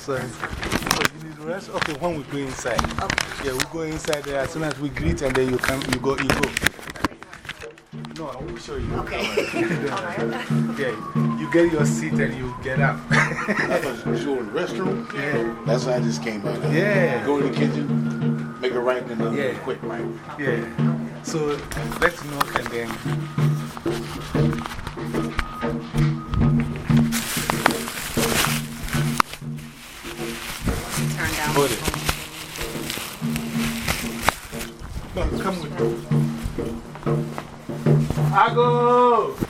sorry. Oh, you need rest? Okay, when we go inside. Yeah, we go inside there as soon as we greet and then you, come, you go. You go. No, I will show you. Okay. yeah, you get your seat and you get up. I thought you were in the restroom. Yeah. That's why I just came by. Now. Yeah. Go in the kitchen, make a right, and then Yeah. quick right. Yeah. So let's knock and then. Ago!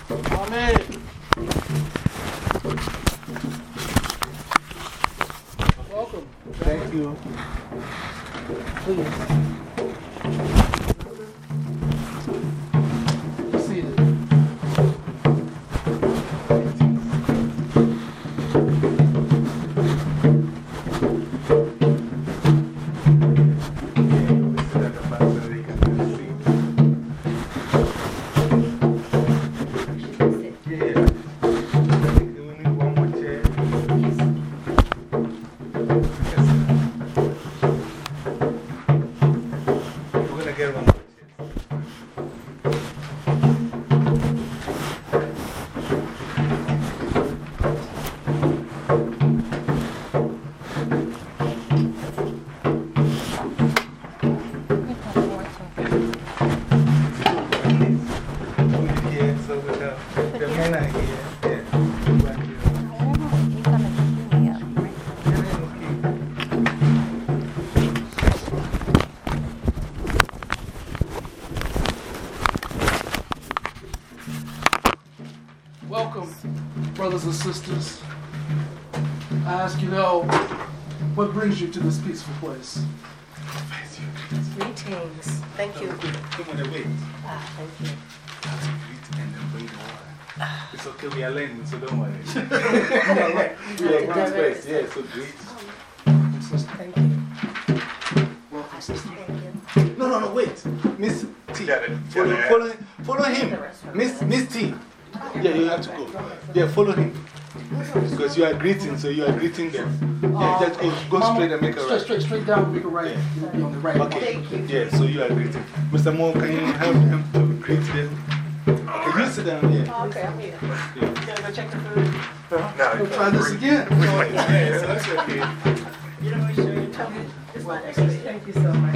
And sisters. I ask you now, what brings you to this peaceful place? Greetings. Thank you. Come on, wait. Ah, thank you. Have to greet and then bring the water. It's okay, we are learning, so don't worry. we are going space, yeah, so greet. Thank you. Welcome, sister. Thank you. No, no, no, wait. Miss T. Got it, got Follow, it. follow, follow him. Miss, Miss T. Yeah, you have to go. Yeah, follow him. Because you are greeting, so you are greeting them. Yeah, oh, just go, go Mama, straight and make a straight, right. straight, straight down, make a right. You'll be on the right. Okay, yeah, so you are greeting. Mr. Moore, can you help him to greet them? Okay, you sit down there. Oh, okay, I'm here. Yeah. You gonna go check the food? No, We'll try this again. Yeah, so that's okay. You know, sure you tell me. It's my next week. Thank you so much.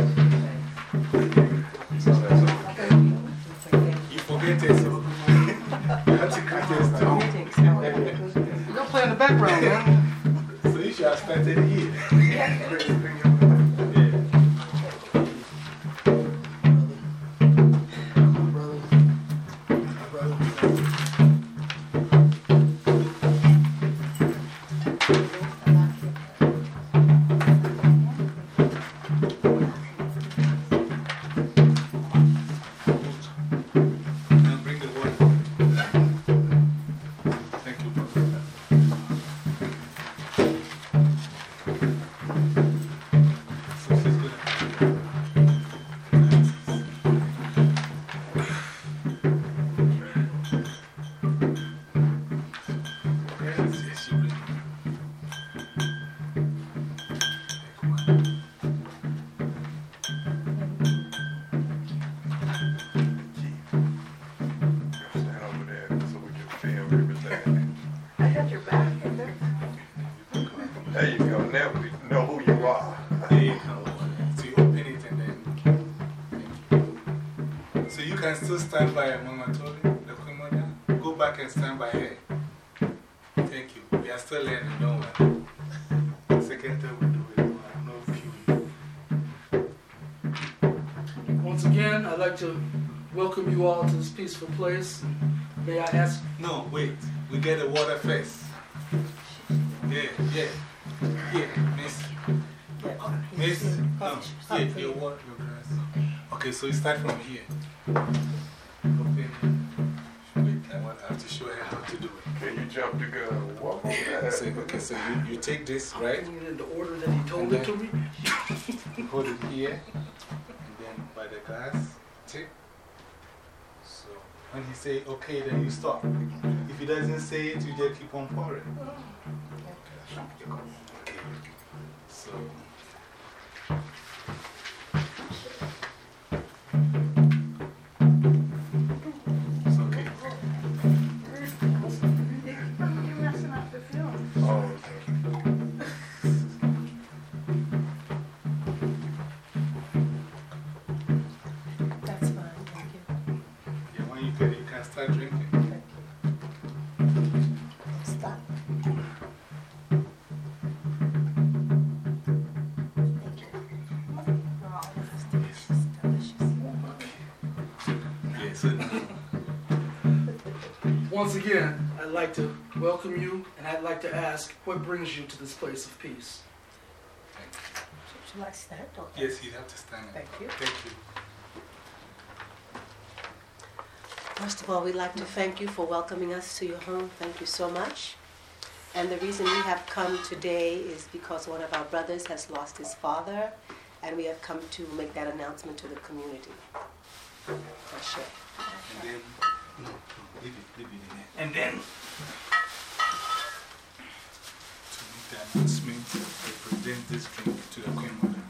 You forget it. Background, man. So you should have started here. So you can still stand by Mama Tori, the Queen Mother. Go back and stand by her. Thank you. We are still learning, don't worry. Second time we do it, no viewing. Once again, I'd like to welcome you all to this peaceful place. May I ask, No, wait. We get the water first. Yeah, yeah. Yeah, miss. Miss. No, yeah, your water, your glass. Okay, so you start from here. Open. Wait, I want- I have to show her how to do it. Can you jump the gun? Walk. So, okay, so you, you take this, right? in the order that he told it to me? Hold it here, and then by the glass tip. So when he say okay, then you stop. If he doesn't say it, you just keep on pouring. Oh. Okay. Once again, I'd like to welcome you and I'd like to ask what brings you to this place of peace? Should I stand? Okay. Yes, you have to stand up. Thank you. Thank you. First of all, we'd like to thank you for welcoming us to your home. Thank you so much. And the reason we have come today is because one of our brothers has lost his father, and we have come to make that announcement to the community. Ashe. And then, no, no, leave it, leave it in there. And then, to make the announcement, I present this drink to the Queen Mother.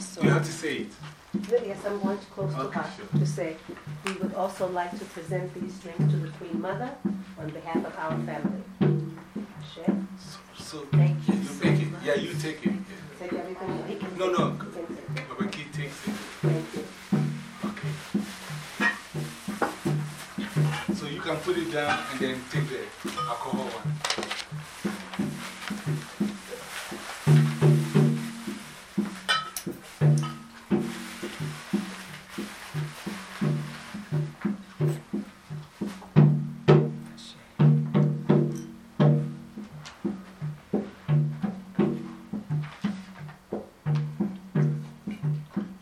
So- You have to say it. Yes, I'm going to close to her sure. to say, we would also like to present these drinks to the Queen Mother on behalf of our family. Ashe. So, so Thank you you so make it. Yeah, you take it. Take everything. No, no. Can put it down and then take the alcohol one.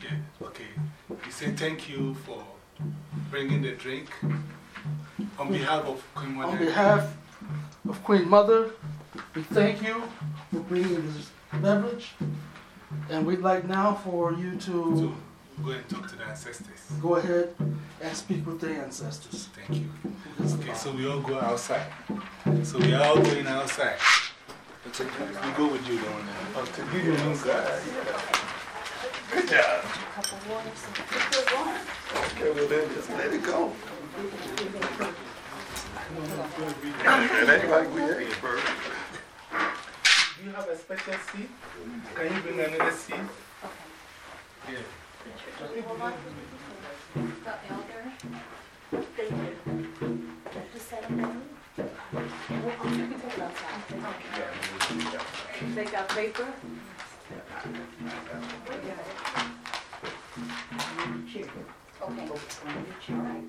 Yeah, okay. He said thank you for bringing the drink on behalf of Queen Mother. On behalf of Queen Mother, we thank you for bringing this beverage. And we'd like now for you to to go and talk to the ancestors. go ahead and speak with the ancestors. Thank you. It's Okay, so we all go outside. So we are all going outside. We go with you, don't we? To give you a new guy. Good job. Okay, well then just let it go. Do you have a special seat? Can you bring another seat? Okay. Yeah. The elder, Okay. Paper? Okay. Okay.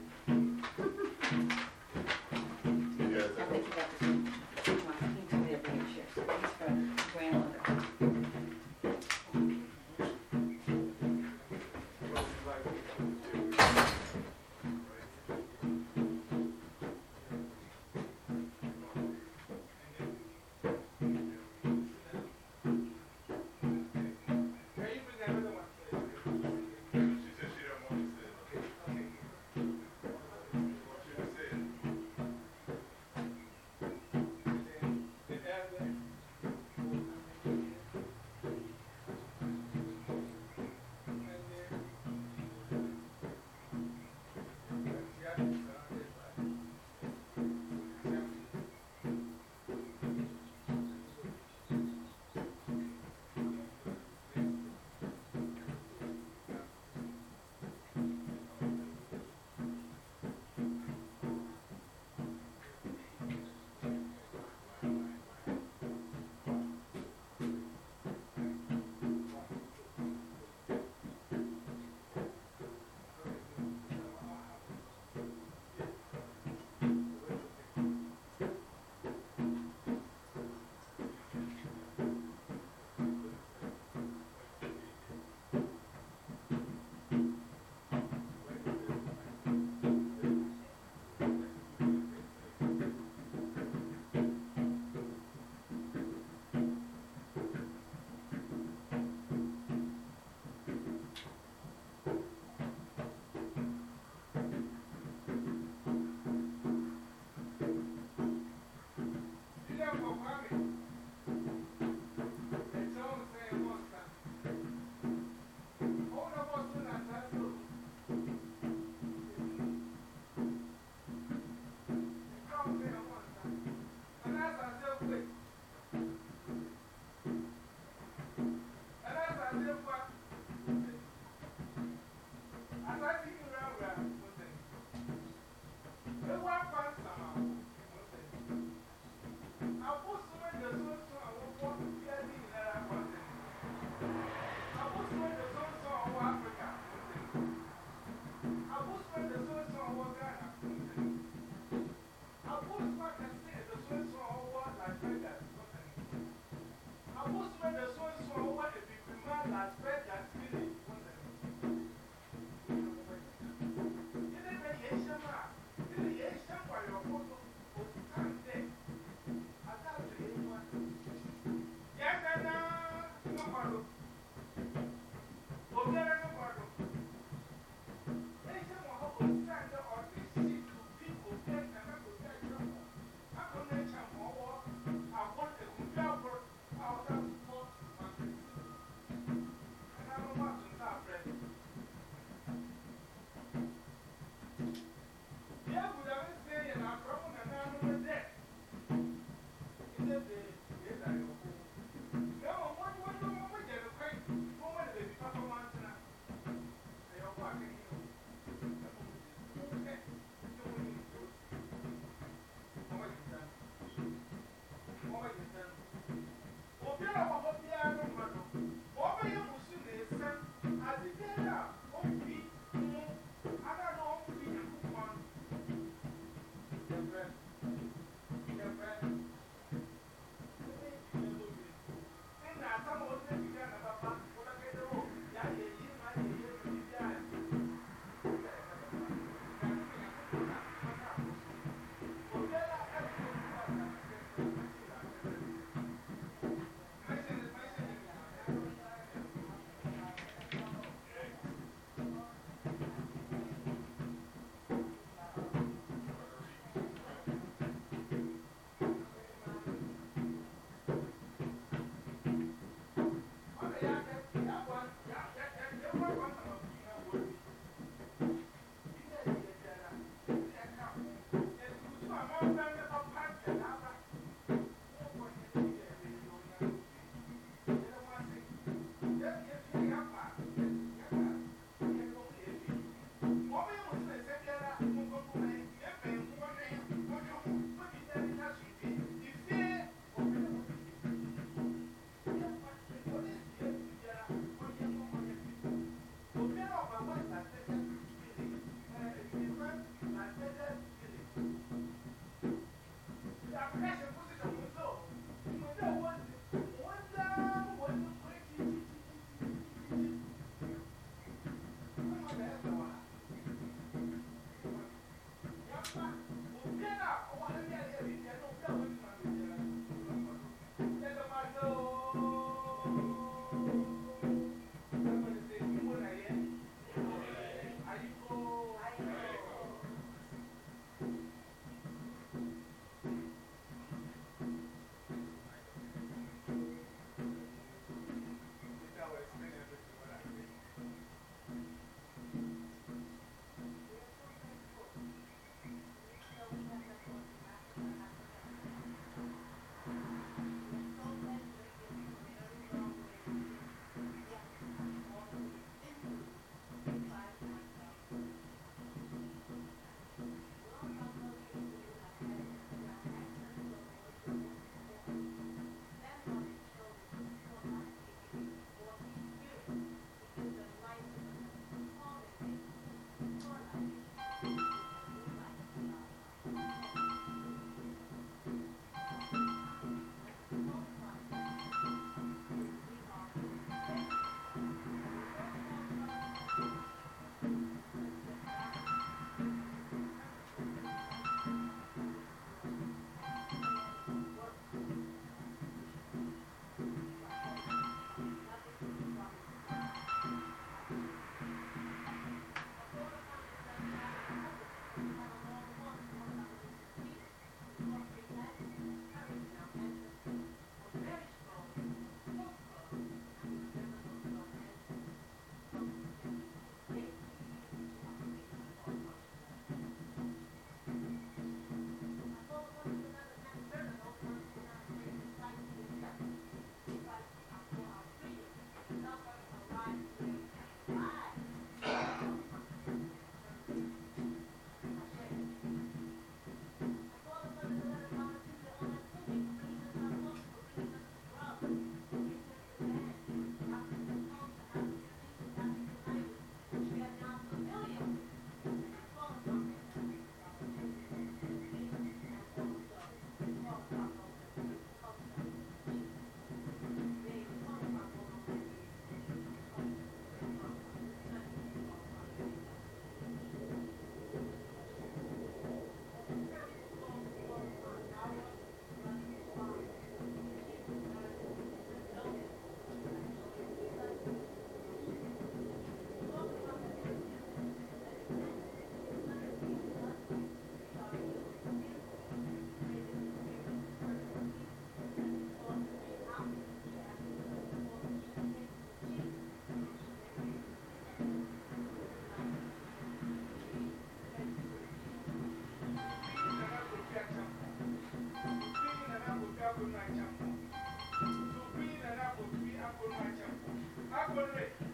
Thank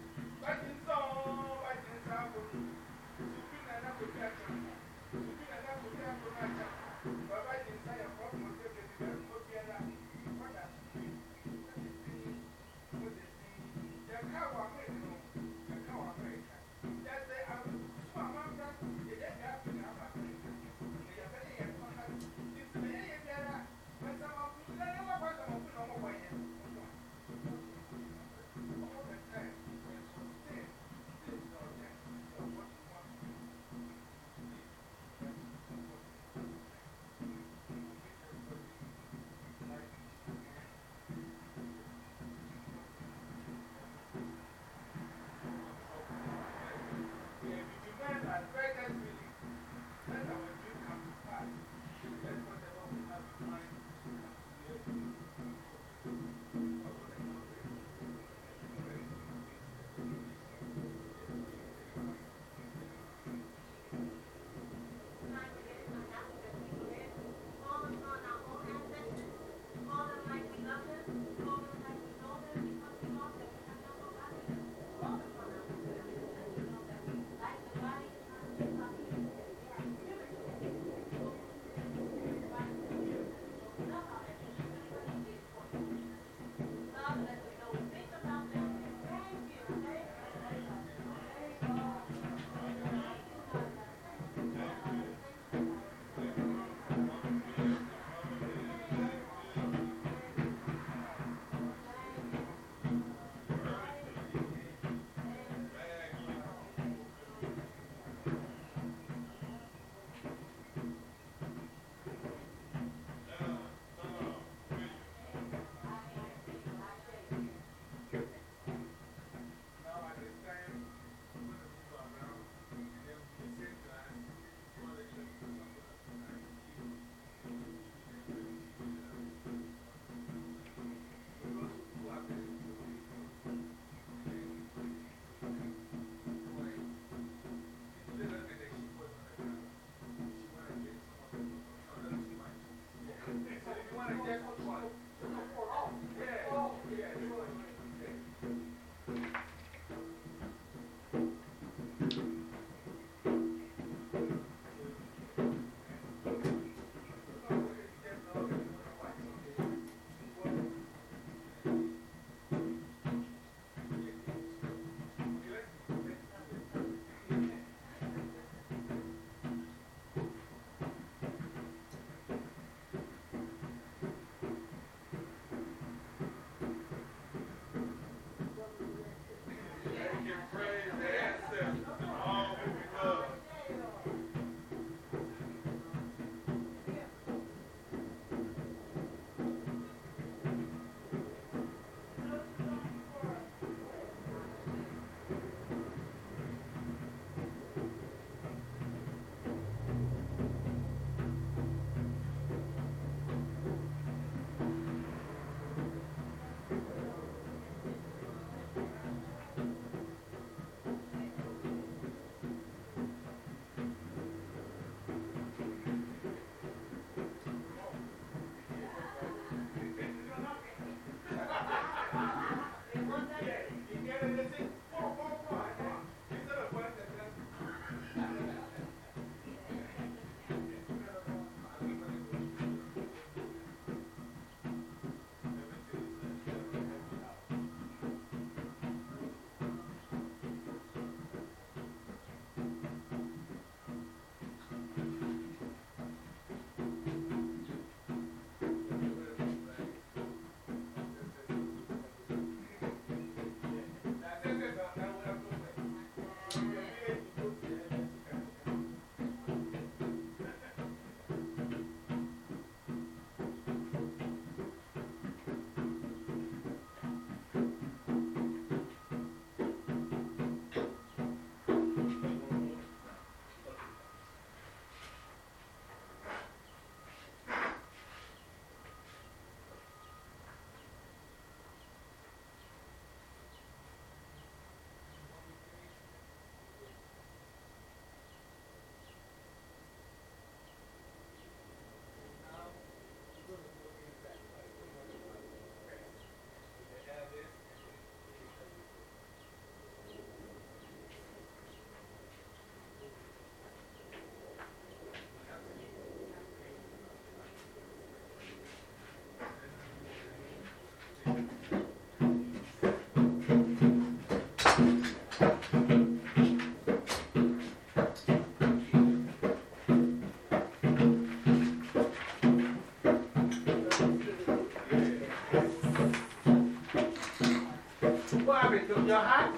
Hot?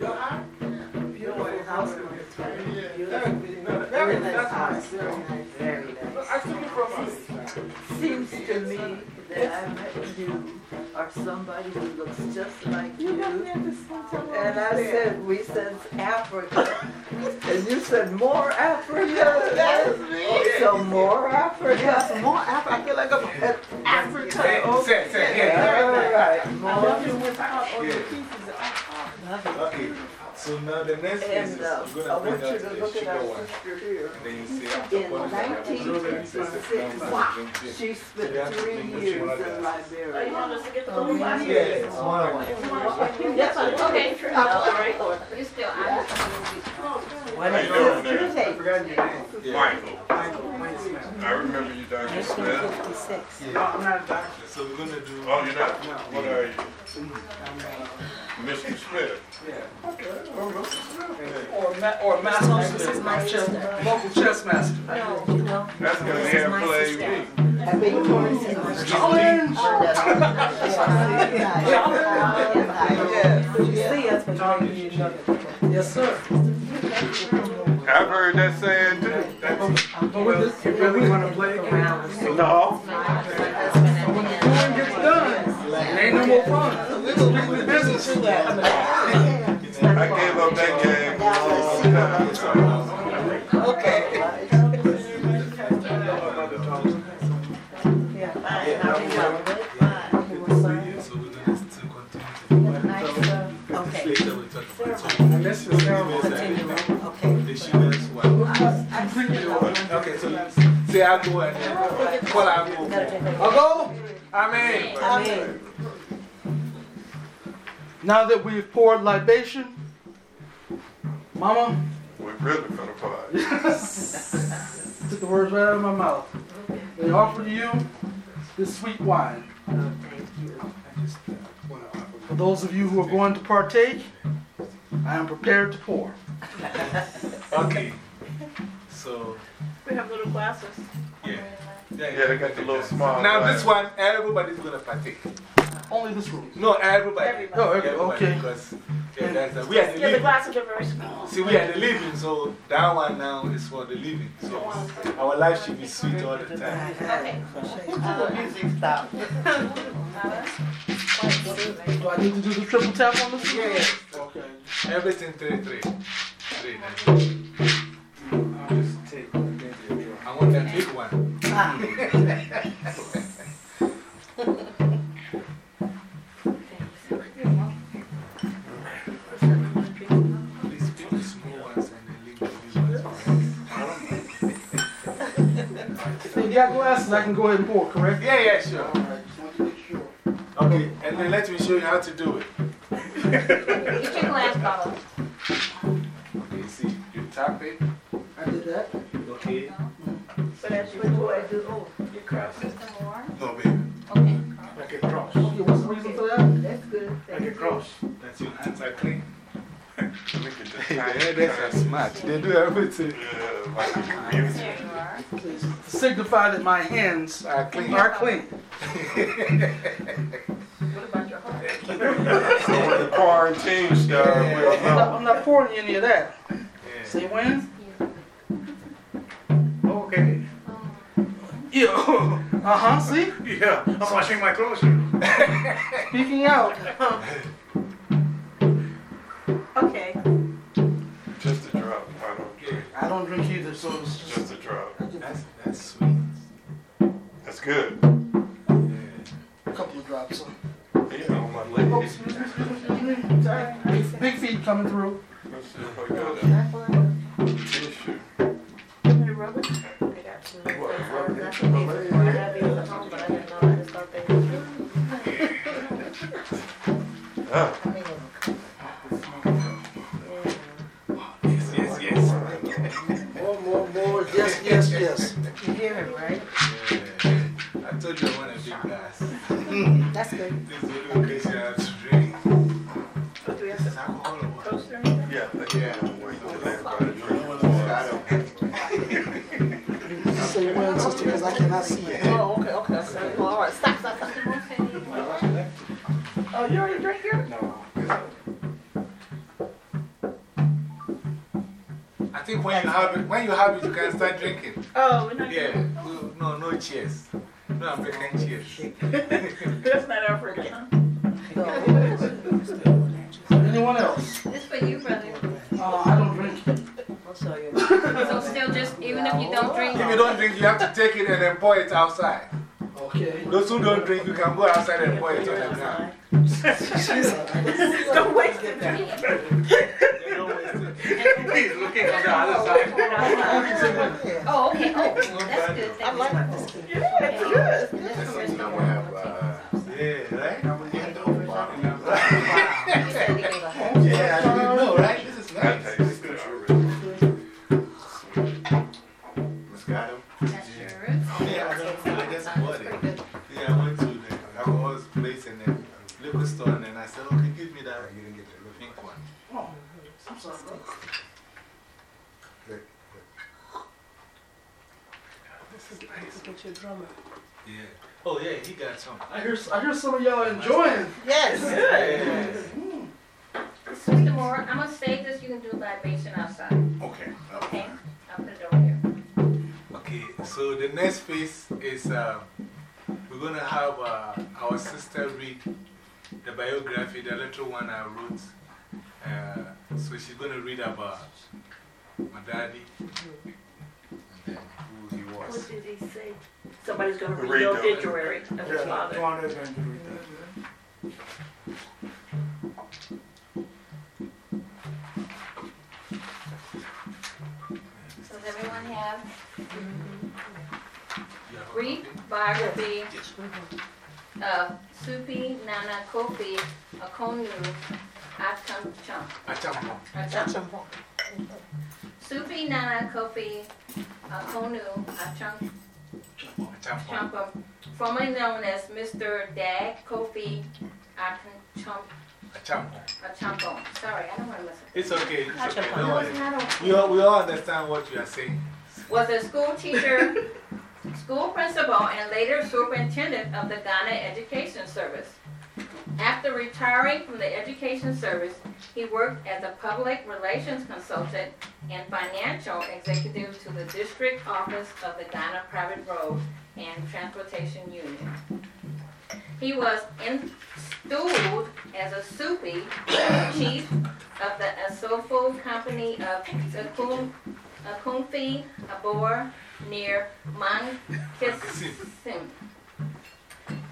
You're hot? Beautiful house. Very, nice house, very nice. Very nice. I see you from us. Seems to me that I met you or somebody who looks just like you. And I said, we said Africa. And you said more Africa. That's me. So more Africa. Yes, more Africa. I feel like I'm at Africa. Say, Okay. say, say, yeah. All right. I More. love you without all the Yeah. pieces. Okay, so now the next piece is And uh, I'm going to want bring you out the look at sugar our one. here. And then you see after In one of them, I have a little bit of this, this, this, 1966, this, she spent to three bring which years one in. Liberia. Yeah, it's smaller one. That's fine, okay. You still, I'm just How you doing there? Yeah. Michael. I remember you, Dr. Smith. 56. Yeah. No, I'm not a doctor, so we're going to do. Oh, you're not? No. What are you? Mm-hmm. Mr. Uh, Smith. Or, ma or master. This is my chess, sister. local chess master. No, no. That's gonna This is have my play sister. me. I beg your pardon, this is my. Challenge! Yes. You see us, but you know. Yes, sir. I've heard that saying too. But with this, you really want to play? No. When the doing gets done, it ain't no more fun. It's strictly business. I gave up that game a long time ago. Okay. So we're going to still Okay, so say I go and then call I go. I'll go. Amen. Amen. Now that we've poured libation, Mama, We're really gonna party. took the words right out of my mouth. They offer to you this sweet wine. For those of you who are going to partake, I am prepared to pour. Okay. So. they have little glasses. Yeah. Yeah, yeah, they got the little small. Now, this one, everybody's going to partake. Only this room? No, everybody. everybody. No, everybody. Okay. Because yeah, that's, we are the yeah, living. the glasses are very small. See, we are the living, so that one now is for the living. So our life should be sweet all the time. Okay. the music stop. Do I need to do the triple tap on this? Yeah, yeah. Okay. Everything 3 3. 3 9. You got glasses, I can go ahead and pour, correct? Yeah, yeah, sure. All right, just want to make sure. Okay, and then let me show you how to do it. Get your glass bottle. Okay, see, you tap it. I did that. Okay. But that's what I do. Oh, Your cross system more. No, baby. Okay. Like a cross. Okay, what's the reason for that? that's good. Like a cross. That's your hands are clean. Look at this The tiny, headers are smart. They do everything. Yeah, like a music. There you are. To signify that my hands Are clean. are clean. What about your heart? So when the quarantine started, we'll I'm not, know. I'm not pouring any of that. Yeah. Say when? Okay. Yeah. Uh huh, see? Yeah, I'm washing my clothes. Speaking out. Okay. Just a drop. I don't drink. I don't drink either, so it's just. Just a drop. That's, that's sweet. That's good. Yeah. A couple of drops. So. Yeah, on my Oh, leg. excuse me, excuse me, excuse me. Sorry. Big, big feet coming through. Let's see if I got a tissue. Give me the rubber. Rubber? That's what these are for. I have these at home, but I didn't know. I just thought they were. Ah, Yes, yes, yes. More, more, more. Yes, yes, yes. You hear him, right? Yeah. I told you I want a big glass. That's good. This is I cannot see it. Oh, okay, okay, okay. Well, all right, stop, stop, stop. Oh, you already drank here? No. I think when you have it, when you have it, you can start drinking. Oh, we're not Yeah, we, no, no cheers. No African cheers. That's not African. Anyone else? This for you, brother. Oh, I don't drink. I'll show you. So still just, even if you don't drink, If you don't drink, you have to take it and then pour it outside. Okay. Those who don't drink, you can go outside and pour it on the ground. don't waste it. Don't waste it. He's looking on the other side. Oh, okay, oh, that's good. I like this. Yeah, it's good. That's something that we have, uh, Yeah, right? Yeah, I didn't know, right? This is nice. I'm sorry. This is nice. Get your drummer. Yeah. Oh, yeah, he got some. I hear, I hear some of y'all enjoying. Yes. Yeah. Mr. Moore, I'm gonna save this, you can do libation outside, Okay. okay? I'll put it over here. Okay, so the next phase is uh, we're going to have uh, our sister read the biography, the little one I wrote. Uh, so she's going to read about my daddy and then who he was. What did he say? Somebody's gonna Read read the- obituary of his father. Tawanda's going to read that. Does everyone have You have a biography of Supi Nana Kofi Akonu Akamcham? Achampo. Acham. Supi Nana Kofi Akonu Acham Achampo. Champa, formerly known as Mr. Dag Kofi Akamcham Achampo. Achampo. Sorry, I don't want to mess up. It's okay. It's okay. Don't No, it's worry. okay. We all, we all understand what you are saying. was a school teacher, school principal, and later superintendent of the Ghana Education Service. After retiring from the Education Service, he worked as a public relations consultant and financial executive to the District Office of the Ghana Private Road and Transportation Union. He was installed as a SUPI, chief of the Asafo Company of Zakum Akumfi Abor near Mankessim.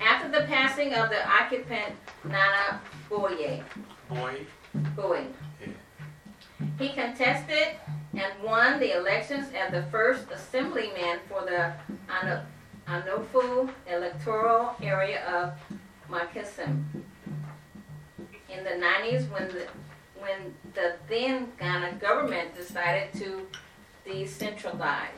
After the passing of the occupant Nana Boye, Boy. Yeah. he contested and won the elections as the first assemblyman for the Ano- Anofu electoral area of Mankessim. In the 90s, when the, when the then Ghana government decided to decentralize.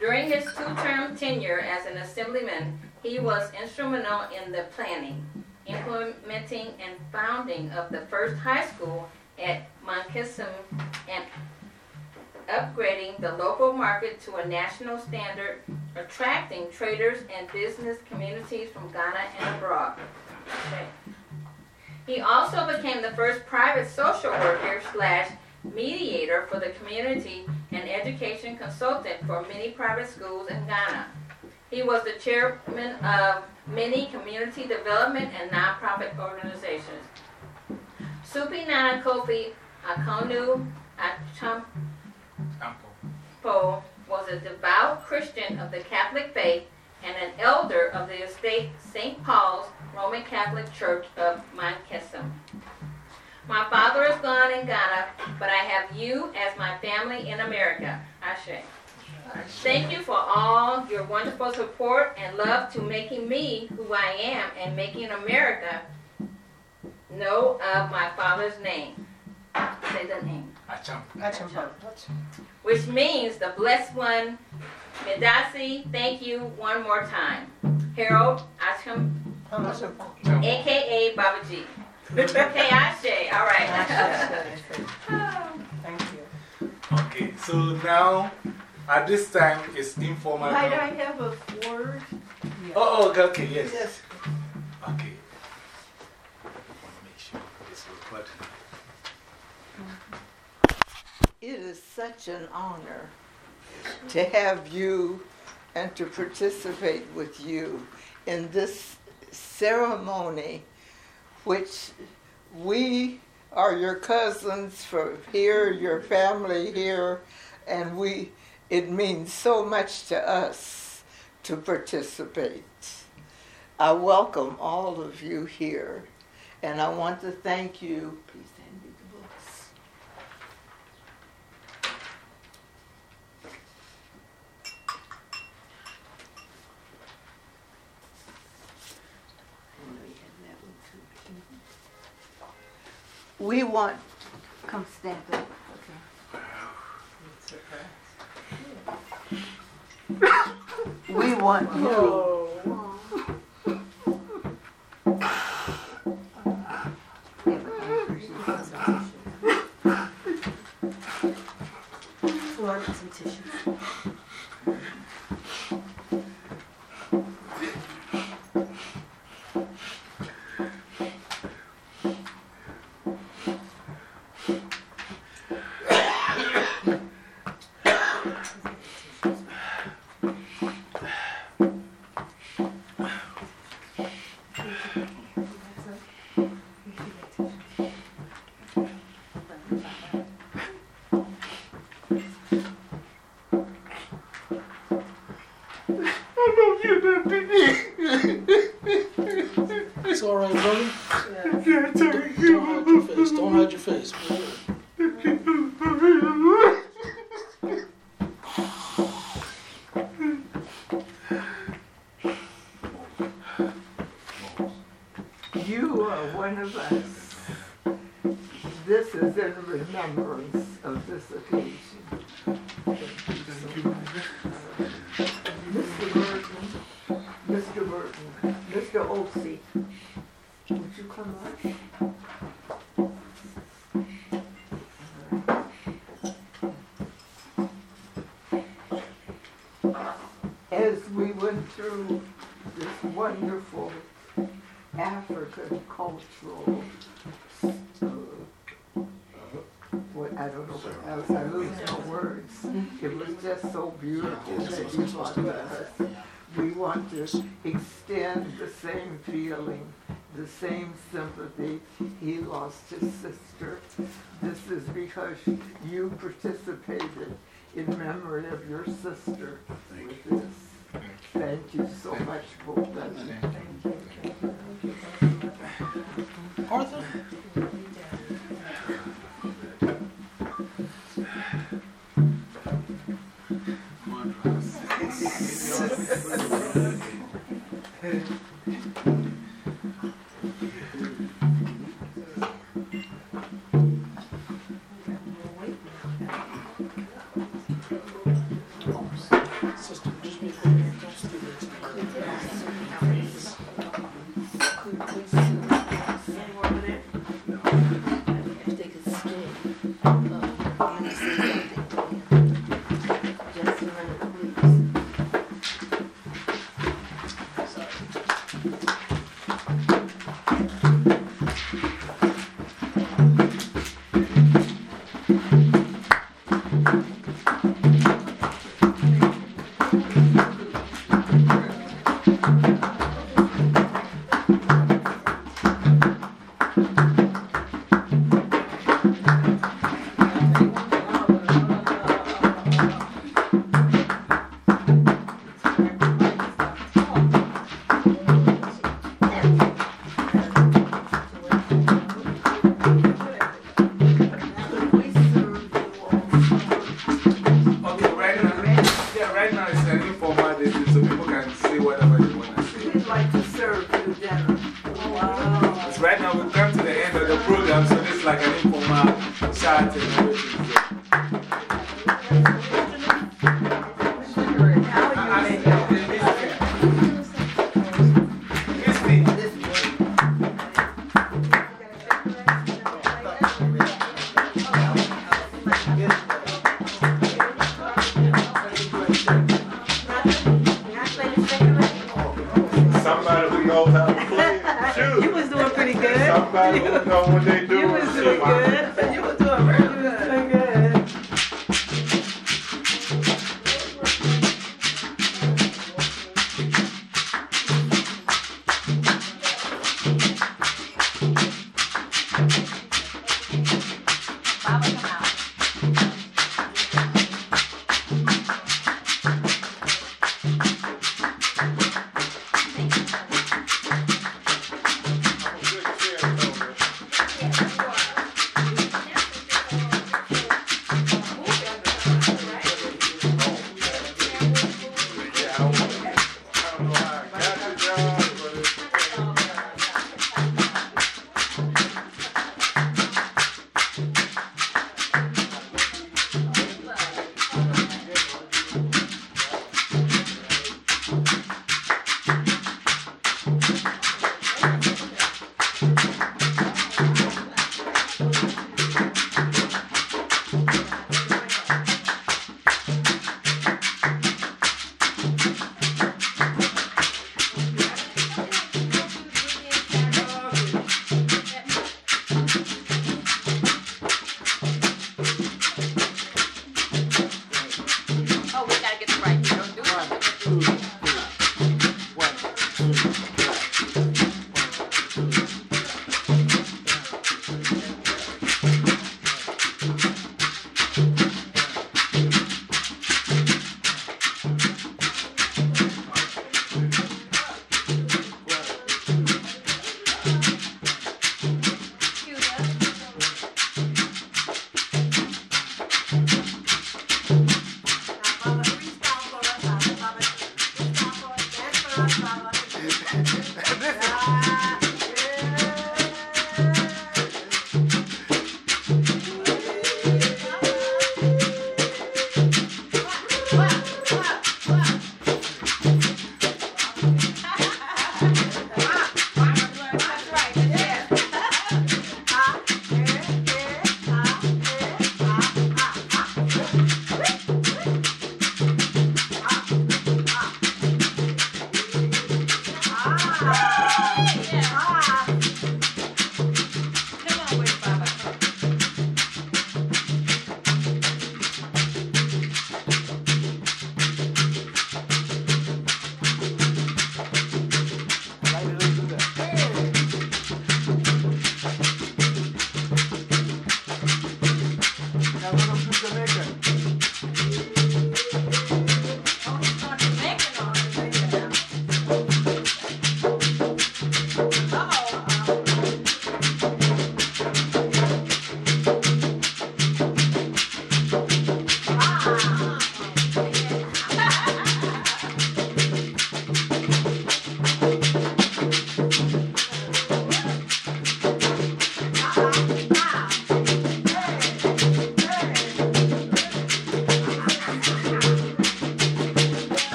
During his two-term tenure as an assemblyman, he was instrumental in the planning, implementing, and founding of the first high school at Mankessim and upgrading the local market to a national standard, attracting traders and business communities from Ghana and abroad. He also became the first private social worker slash mediator for the community and education consultant for many private schools in Ghana. He was the chairman of many community development and nonprofit organizations. Supi Nana Kofi Akonu Achampo. was a devout Christian of the Catholic faith and an elder of the estate St. Paul's Roman Catholic Church of Mankessim. My father is gone in Ghana, but I have you as my family in America. Ashe. Thank you for all your wonderful support and love to making me who I am and making America know of my father's name. Say the name. Achampo. Which means the blessed one, Medasi, thank you one more time. Harold Asham, Achampo. aka Baba G. Okay, Ashe, all right. Thank you. Okay, so now at this time it's informal. Might I have a word? Oh, oh, okay, okay, yes. Yes. Okay. I want to make sure it's recorded. It is such an honor to have you and to participate with you in this ceremony, which we are your cousins from here, your family here, and we it means so much to us to participate. I welcome all of you here, and I want to thank you. Please hand me the books. We want, Come stand up. We want you. Lord, some tissues.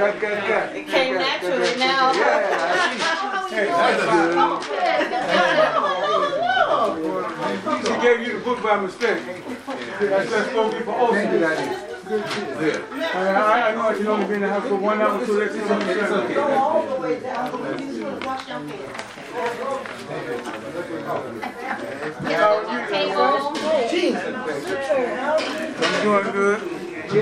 Ga ga ga ga. It came naturally now. Yeah, I see. Hey, that's good. She gave you the book by mistake. That's just supposed to be for all students. Yeah. I, I know she's only been in the house for one hour, so let's see something. It's okay. I'm doing good. You take this chair. Hey,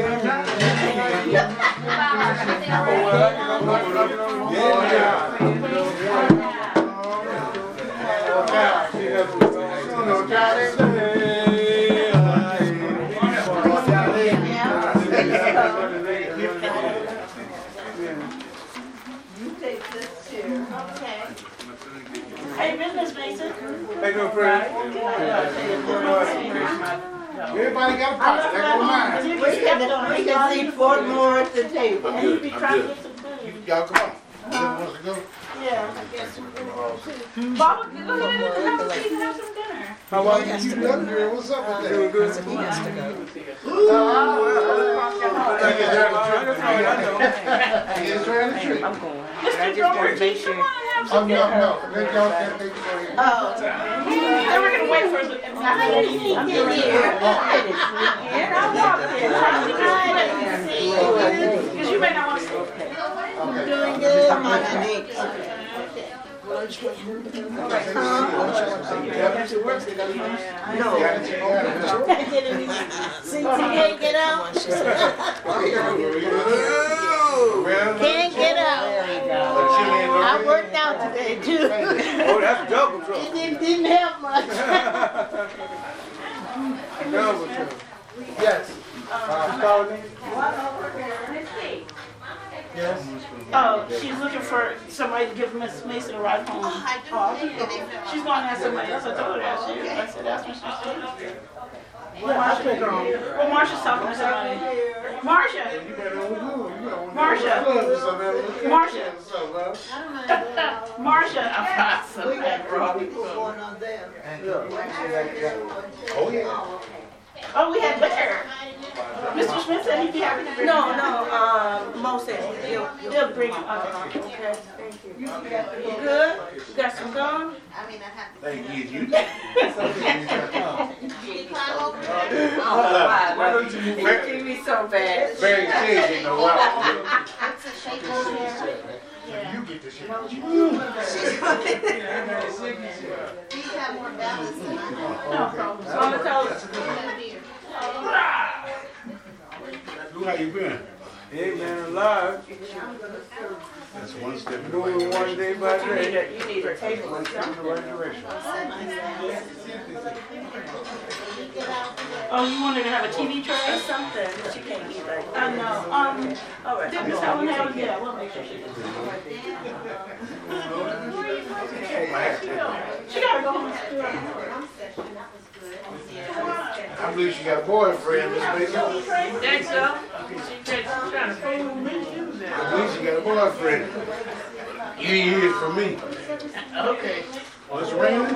Business Mason. Hey, no friend. Everybody got a pocket. That's what mine. We can, on we can see four more at the table. And you be trying to get some food. Y'all come on. Who wants to go? Yeah, I guess we're going to. Baba, go ahead and have a seat and have some dinner. How are you? You done, girl? What's up with that? Doing good. Take it around the tree. Mr. Drummond, do you come on and have Oh, some no, dinner? no. Let y'all get, they go ahead. Oh, Then we're gonna wait for it. It's not gonna be. I'm in doing here. it. And I walked in. Because you may not want to stay. doing good, honey. No. See, can't get out. Can't get out. I worked out today too. Oh, that's double trouble. It didn't, didn't help much. Double trouble. Yes. Uh, call me. Yes. Oh, she's looking for somebody to give Miss Mason a ride home. Oh, oh She's going to ask somebody else. I told her that shit. I said, that's what she's doing. Well, Marsha, well, Marsha's talking to somebody. Marsha, You better know who you know. Marsha. Marsha. What's up, love? Marsha, I'm not so bad, bro. People going on there. Oh, yeah. Oh, Oh, we had Bear. Mr. Smith said he'd be happy to bring No, no, um, Mo said he'll, he'll bring him. Okay. Okay, thank you. You good? You got some gum? I mean, I have to. Thank you. You. Why don't you move back? Making me so bad. Very crazy in a while. You get the shit. No problem. Mama told us. Lou, how you been? Hey, man, alive. That's one step Moving one day by You need day. a, you need a table or In the right direction. Oh, you wanted to have a TV tray Or something, but you can't eat like I know. Um, All right. did Miss Helen have, yeah, we'll make sure she does. She gotta go home. I believe she got a boyfriend, Miss Mason. Think so? She trying to fool me. I believe she got a boyfriend. You ain't hear it from me. Okay. Oh, it's raining?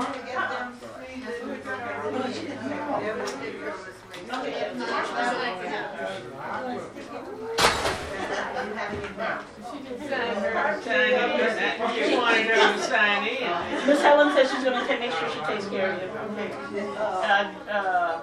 Miss Helen says she's gonna make sure she takes care of you. Okay. Uh, uh,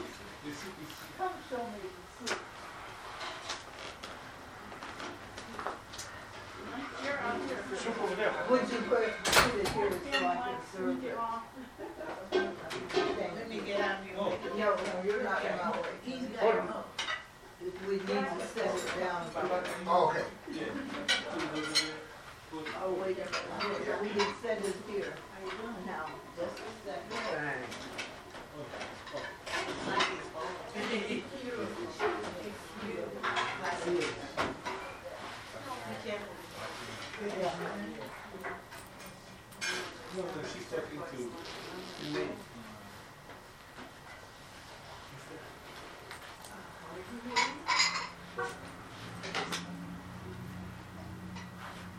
Come show me Would you put it here I? Let me get out of. Oh, no, you're not. He's got to. We need to down. Okay. Oh, wait a minute. We send here. Now, just a second.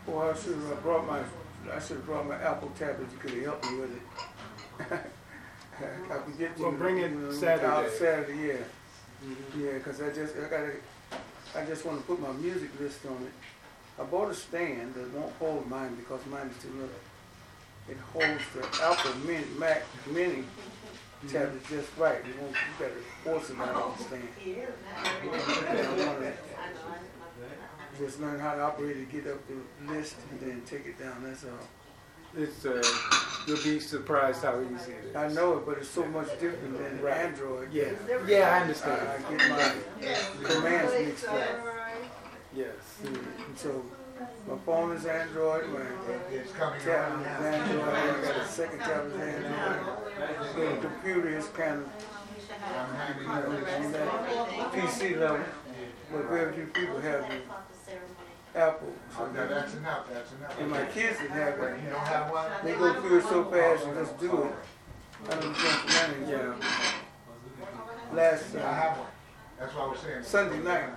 Well, I should have brought my, I should have brought my Apple tablet, you could have helped me with it. I could get you. Well, bring it you know, Saturday. out Saturday, yeah. Mm-hmm. Yeah, cause I just, I gotta, I just wanna put my music list on it. I bought a stand that won't hold mine because mine is too little. It holds the Apple Mini, Mac Mini mm-hmm. tablet just right. You won't, you gotta force it out of the stand. Just learn how to operate it, get up the list, and then take it down, that's all. It's, uh, you'll be surprised how easy it is. I know it, but it's so much different than Right. Android. Yeah, yeah, I understand. I get my commands mixed up. Yes. So my phone is Android, my tablet is. Android, I got a second tablet is Android. The computer is kind of, you know, on that PC level. But very few people have the Apple. Oh, no, that's enough, that's enough. And my kids that have But it, you don't have one? they go through it so fast and just do it. I don't think Yeah. Last I uh, have one. That's what I was saying. Sunday night,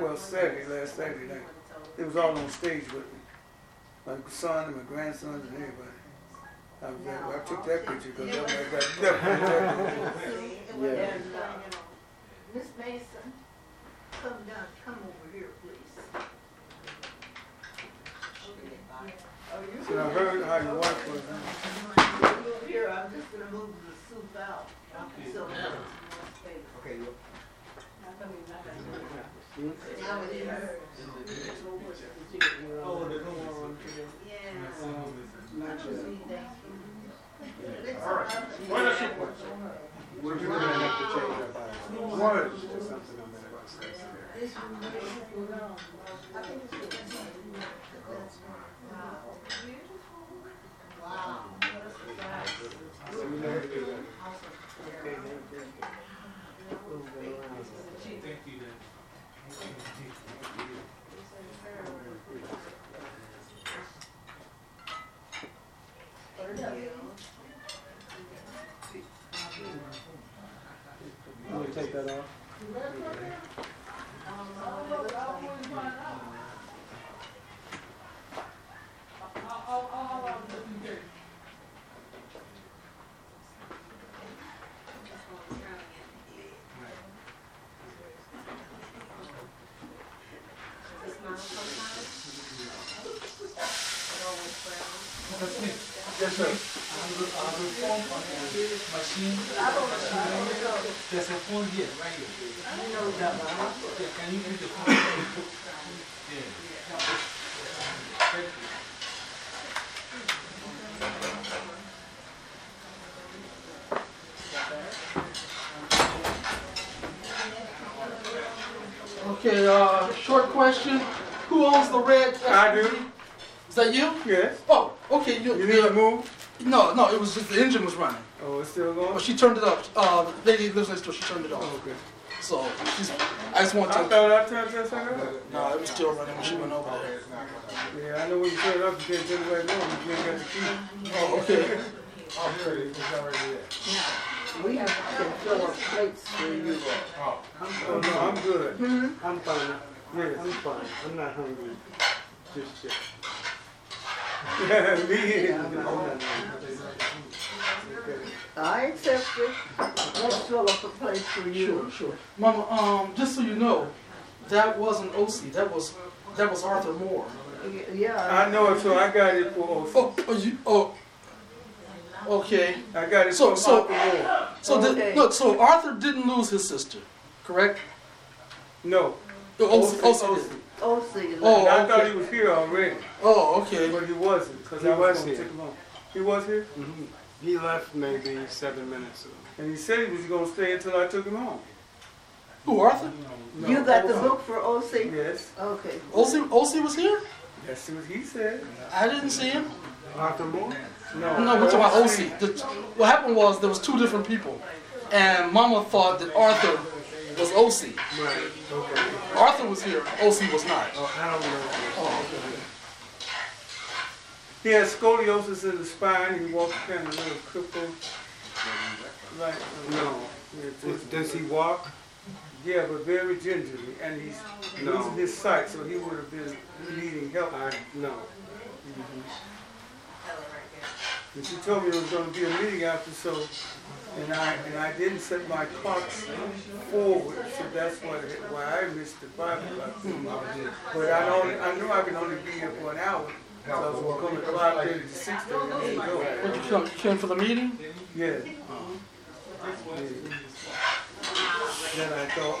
well Saturday, last Saturday night, it was all on stage with me. My son and my grandsons and everybody. I, was there. I took that picture because I got that picture. Yeah. And, Miss Mason, come down, come over here, please. Oh, you So I heard how your wife was. I'm just gonna move the soup out. Okay, you- you want? We're gonna have to check that out. What? There's that. You. Take that off? Yes, sir. On the phone, machine, machine, there's a phone here, right here. Yeah, can you use the phone? Yeah. Thank you. Okay, uh, short question. Who owns the red? I do. Is that you? Yes. Oh, okay. You, You need to move? No, no, it was just the engine was running. Oh, it's still going? Well, she turned it up. Uh, the lady lives next door. She turned it off. Oh, okay. So she's. I just want to. I to. thought I turned that thing up. No, it was still running when she went over there. Yeah, I know when you turn it up, you can't tell anybody no, you ain't got the key. Oh, okay. Oh, here it is, it's already there. We have to fill up plates for you. Oh, Oh, no, I'm good. I'm fine. Yes. I'm fine. I'm not hungry. Just check. Me either. I'm not hungry. I accept it. Let's fill up a place for you. Sure, sure. Mama, um, just so you know, that wasn't OC. That was that was Arthur Moore. Yeah. I know it, so I got it for, Oh, oh, you, oh. Okay. I got it So- for so- Arthur Moore. So the- Okay. look, so Arthur didn't lose his sister, correct? No. Oh, OC, OC OC. Did. OC. Oh, I thought he was here already, Oh, okay. but he wasn't, because He I was was gonna here. take him on. He was here? Mhm. He left maybe seven minutes ago. And he said he was gonna stay until I took him home. Who, Arthur? No. You got the book for OC? Yes, Okay. OC, OC was here? that's what he said. I didn't see him. Arthur Moore? No, No, we're talking about OC. The, what happened was there was two different people, and Mama thought that Arthur was OC. Right. Okay. Arthur was here. OC was not. Oh, I don't know. Oh, okay. He had scoliosis in the spine. He walked kind of a little crippled. Like, No. yeah, Does, he walk? Yeah, but very gingerly, and he's No. losing his sight, so he would have been needing help. I, no. Mm-hmm. And she told me there was gonna be a meeting after, so, and I, and I didn't set my clocks forward, so that's why, why I missed the five o'clock. Hmm. But I only, I knew I could only be here for an hour, so I was gonna come at five thirty to six thirty, I didn't go. But you came, for the meeting? Yeah. Oh. Yeah. Then I thought,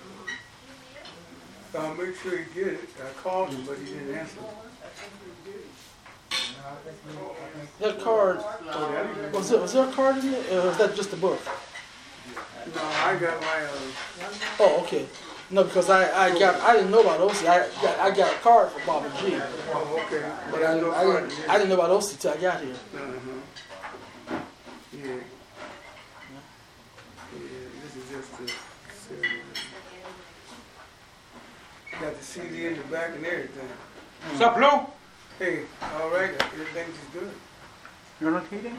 I'll make sure he get it. I called him, but he didn't answer. That card, was there, was there a card in it, or was that just a book? No, I got my, uh, Oh, okay. No, because I, I got, I didn't know about OC. I got, I got a card for Bobby G. oh, okay. But I, I, didn't, I didn't know about OC till I got here. Uh-huh. Yeah. Yeah, this is just the ceremony. Got the CD in the back and everything. What's up, Lou? Hey, all right, everything's good. You're not eating?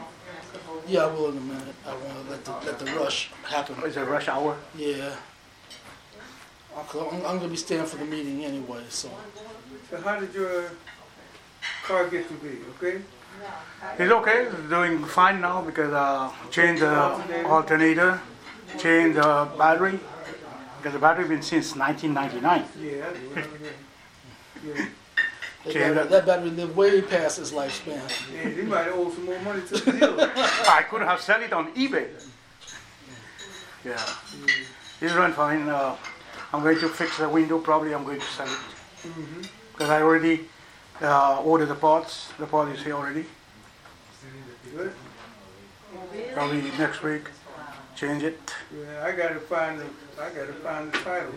Yeah, I will in a minute. I want to let the, let the rush happen. It's a rush hour. Yeah. Okay, I'm, I'm gonna be staying for the meeting anyway, so. So how did your car get to be, okay? It's okay, he's doing fine now because uh, changed the alternator, changed the battery, because the battery been since 1999. Yeah, I do, that. Yeah, That Okay, battery, that- that battery lived way past its lifespan. yeah, they might owe some more money to the dealer. I could have sell it on eBay. Yeah, he's doing fine. Uh, I'm going to fix the window. Probably I'm going to sell it Mhm. because I already uh, ordered the parts. The part is here already. Good. Probably next week, change it. Yeah, I gotta find the, I gotta find the title.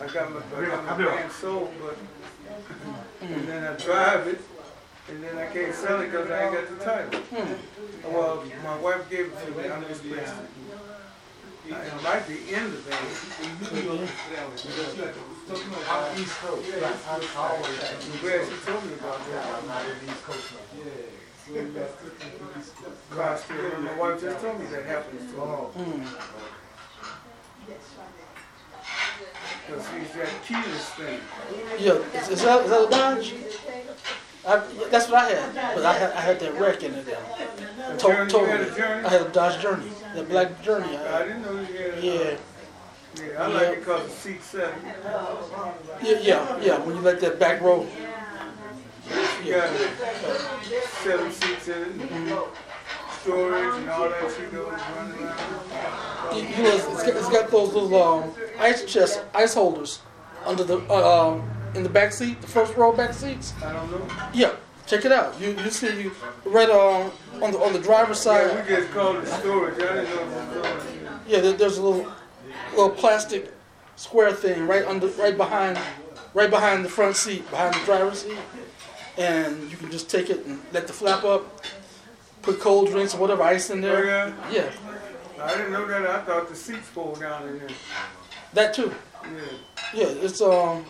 I got my, I got my van sold, but, and then I drive it, and then I can't sell it because I ain't got the title. Hmm. Well, my wife gave it to me, I'm just placing it. It might be in the van. I'm glad she told me about that. Cross my wife just told me that happens to. Mm. Because she's that keyless thing. Yeah, is, is that, is that a Dodge? I, that's what I had, but I had, I had that wreck in it. To- journey, totally. had? I had a Dodge Journey, the black Journey. I I didn't know you had a. Yeah, Yeah, I like it because of seat seven. yeah, yeah, yeah. When you let that back row. You got seven in it, storage and all that shit goes running around. You, you know, it's, got, it's got those little um, ice chest, ice holders under the uh, um, in the back seat, the first row back seats. I don't know. Yeah, check it out. You you see you right um, on the on the driver's Yeah, side. we just called it storage. I didn't know it was storage. Yeah, there, there's a little little plastic square thing right under right behind right behind the front seat, behind the driver's seat. And you can just take it and let the flap up, put cold drinks or whatever ice in Oh, there. yeah? Yeah, I didn't know that. I thought the seats fold down in there. that too. Yeah. Yeah, it's um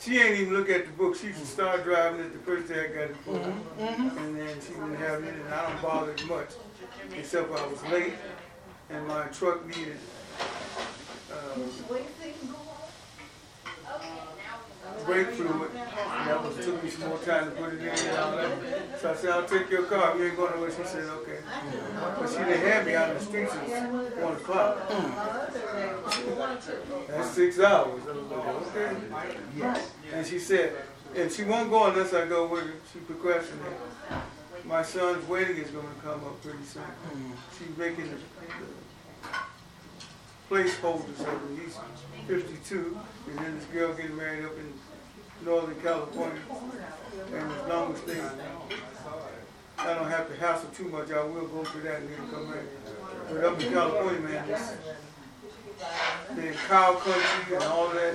She ain't even look at the book. She start driving it the first day I got the book. mhm. And then she didn't have it, and I don't bother it much. Except I was late, and my truck needed, uh, brake fluid. And that was took me some more time to put it in and all that. So I said, I'll take your car. You ain't going nowhere. She said, okay. But she didn't have me out in the streets at one o'clock. That's six hours. I was like, okay. And she said, and she won't go unless I go with her. She procrastinated. My son's wedding is going to come up pretty soon. She's making the, the placeholders of it. He's 52, and then this girl getting married up in Northern California. And as long as they, I don't have to hassle too much, I will go to that and then come back. But up in California, man, this, the cow country and all that.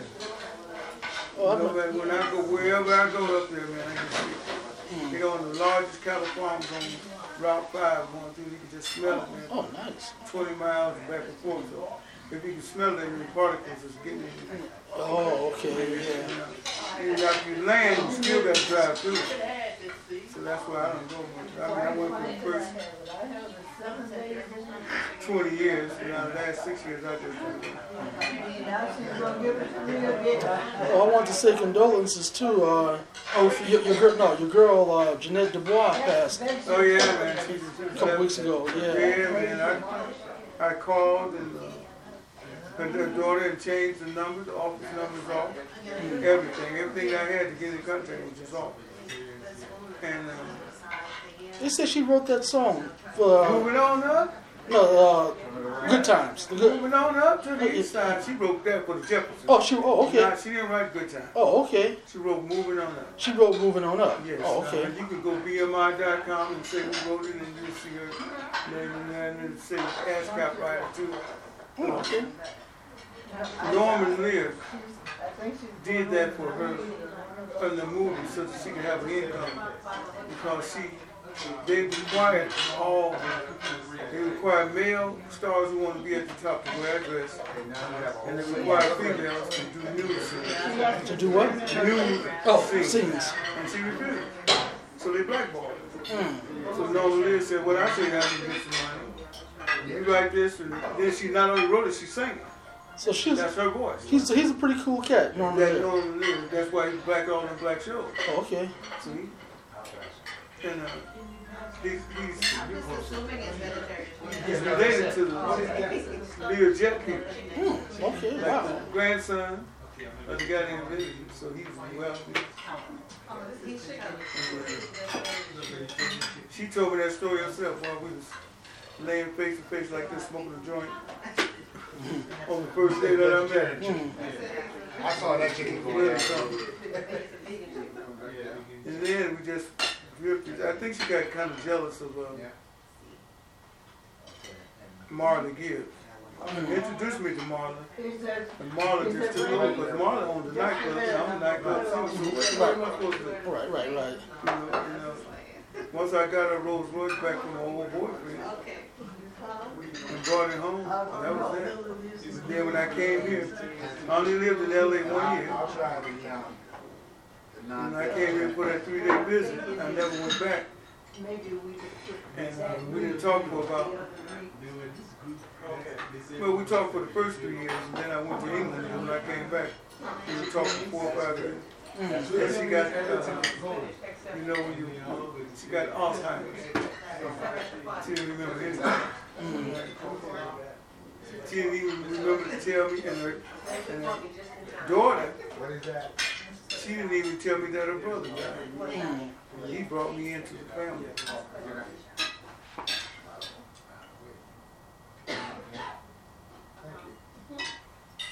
Oh, I'm No not- when I go, wherever I go up there, man, I can see. They on the largest cattle farms on Route 5 going through, you can just smell it, man. Oh, nice. 20 miles back and forth. So if you can smell it in the particles, it's getting in you. Oh, okay, yeah. And after you land, you still got to drive through it. So that's why I don't go much. I mean, I went for the first 20 years, and the last six years I just don't. Oh, I want to say condolences too. Uh, oh, your, your girl, no, your girl uh, Ja'Net DuBois passed a Oh, yeah, man. She, she, couple weeks ago. Yeah. Yeah, man. I, I called and uh, her, her daughter had changed the numbers, the office numbers off, everything. Everything I had to get in contact was just off. And uh, They said she wrote that song for uh, moving on up, no uh, Good Times. The good. moving on up to the east side. She wrote that for the Jeffersons. Oh, she. Oh, okay. Nah, she didn't write good time. Oh, okay. She wrote moving on up. She wrote "Moving On Up." Yes. Oh, uh, okay. you can go BMI.com and say who wrote it, and you'll see her name and then and say ASCAP writer too. Okay. Norman Lear did that for her in the movie so that she could have an income because she they required all they required male stars who want to be at the top to wear a dress and they required females to do nude scenes. To do what? Nude Oh, scenes. scenes. And she refused. So they blackballed her. Mm. So Norman Lear said, well, I you how to get some money. You write this, and then she not only wrote it, she sang it. So she's That's her voice. he's he's a pretty cool cat. Norman That Lear. Norman Lear, that's why he's black on the black show. Oh, okay. See? And uh, he's, he's, he's related to the Lear Jet people. Hmm. Okay. Like Wow. the grandson of the guy named Billy, so he's wealthy. She told me that story herself while we was laying face to face like this, smoking a joint. On the first day that I met her. Mm. I saw that chicken go Really down. something. And then we just drifted. I think she got kind of jealous of uh, Marla Gibbs. Introduced me to Marla. And Marla just took over because Marla owned the nightclub and I'm the nightclub too. So what am I supposed to do? Right. Right. Right. You know, you know. Once I got a Rolls Royce back from my old boyfriend and brought it home, that was it. And then when I came here, I only lived in LA one year. I'll try the, the When I came here for that three-day visit, I never went back. And uh, we didn't talk for about, well, we talked for the first three years, and then I went to England, and when I came back, we talked for four or five years. And she got, uh, you know, when you, she got Alzheimer's. She didn't remember anything. She didn't even remember to tell me, and her, and her daughter, what is that? she didn't even tell me that her brother died. He brought me into the family.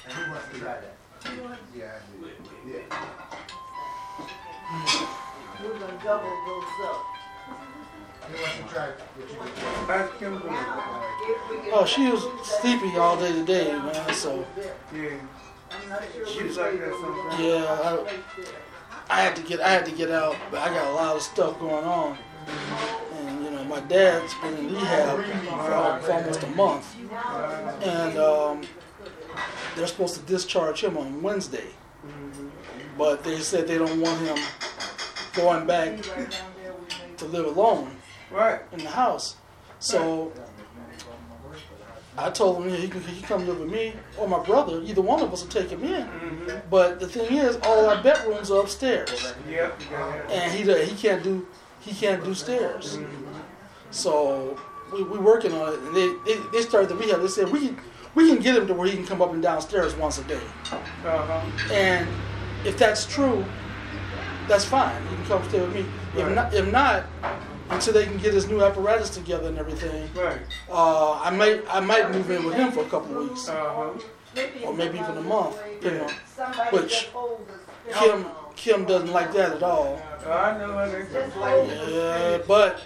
And who wants to try that? Yeah, I do. Yeah. We're gonna double those up. Who wants to try what you did? Ask him, Oh, she was sleepy all day today, man. So yeah, I'm not sure she's which like that sometimes. yeah, I, I had to get I had to get out, but I got a lot of stuff going on. And you know, my dad's been in rehab for, for almost a month, and um, they're supposed to discharge him on Wednesday, but they said they don't want him going back to live alone Right, in the house. So I told him he can, he can come live with me or my brother. Either one of us will take him in. Mm-hmm. But the thing is, all our bedrooms are upstairs, Yep, and he he can't do he can't do stairs. So we we working on it, and they, they they started the rehab. They said we can we can get him to where he can come up and downstairs once a day. Uh-huh. And if that's true, that's fine. You can come stay with me. If not, if not, until they can get his new apparatus together and everything, Right. uh, I might I might move in with him for a couple of weeks, Uh-huh. or maybe even a month. You know, Which- just hold the Kim Kim doesn't like that at all. I know, I know. Just hold Yeah, but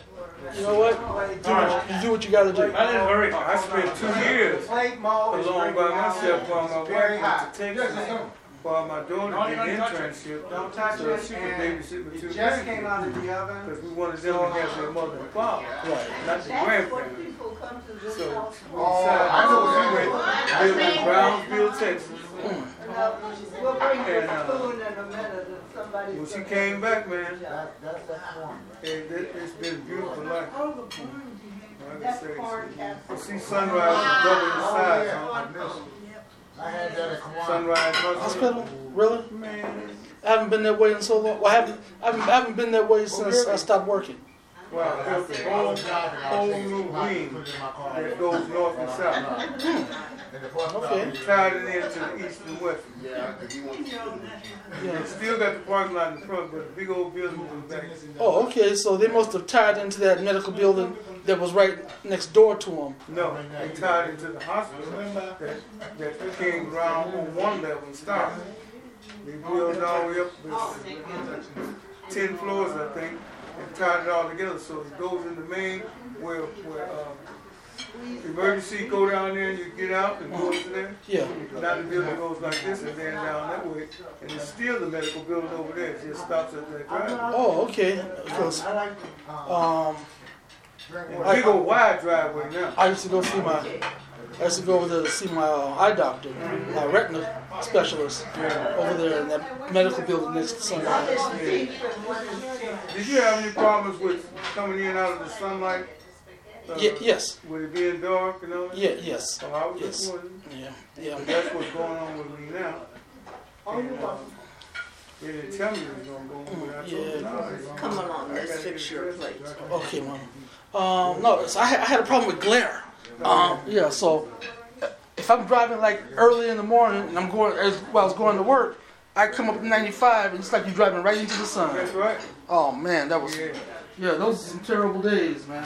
you know what? Do what you do what you got to do. I didn't hurry. I spent two years Plate mall is alone by myself while my It's very wife went to Texas, while my daughter did Don't touch it. internship. Don't touch So it, she could and babysit with two It just came out of the oven. Because we wanted them to have their mother and father, Right. not the That's what grandparents. people come to this So house we for. decided, I know we what you went, lived in Brownsville, Texas. We'll bring you And, a uh, spoon in a minute and somebody's. When she came back, man, That, that's the corn. it, it, it's been beautiful life. Oh, the corn. Like I That's say, corn to casserole. see sunrise is double the Oh, size, yeah, huh? I miss it. I had that at Kiwanis. Sunrise hospital. Hospital? Really? Man, I haven't been that way in so long. Well, I haven't I haven't, I haven't been that way oh, since I stopped working. wow, built a whole, whole new wing that goes north and south. Hmm. Okay. Tied it into the east and west. Yeah. It still got the parking lot in front, but a big old building in the back. Oh, okay. So they must have tied into that medical building that was right next door to him. No, they tied it into the hospital that, that came around on one level and stopped. They built all the way up, with ten floors, I think, and tied it all together, so it goes in the main, where, where, um, emergency go down there and you get out and go into there. Yeah. Now the building goes like this and then down that way, and it's still the medical building over there, it just stops at that drive. Oh, okay. Because um, Big old wide driveway now. I used to go see my I used to go over there to see my uh, eye doctor, my retina specialist, over there in that medical building next to Sunrise. Did you have any problems with coming in out of the sunlight? Uh, Ye- yes. With it being dark and all that? Yeah. Yes. So I was just Yes. wondering, Yeah. Yeah. that's what's going on with me now. And, uh, They didn't tell me it was gonna go on, but I told Yeah. no, it's- Come along, I let's gotta fix get your it plate. Okay, mom. Um, no, so I, had- I had a problem with glare. Um, yeah, so if I'm driving like early in the morning and I'm going as well as going to work, I come up to 95 and it's like you're driving right into the sun. That's right. Oh man, that was Yeah. yeah, those are some terrible days, man.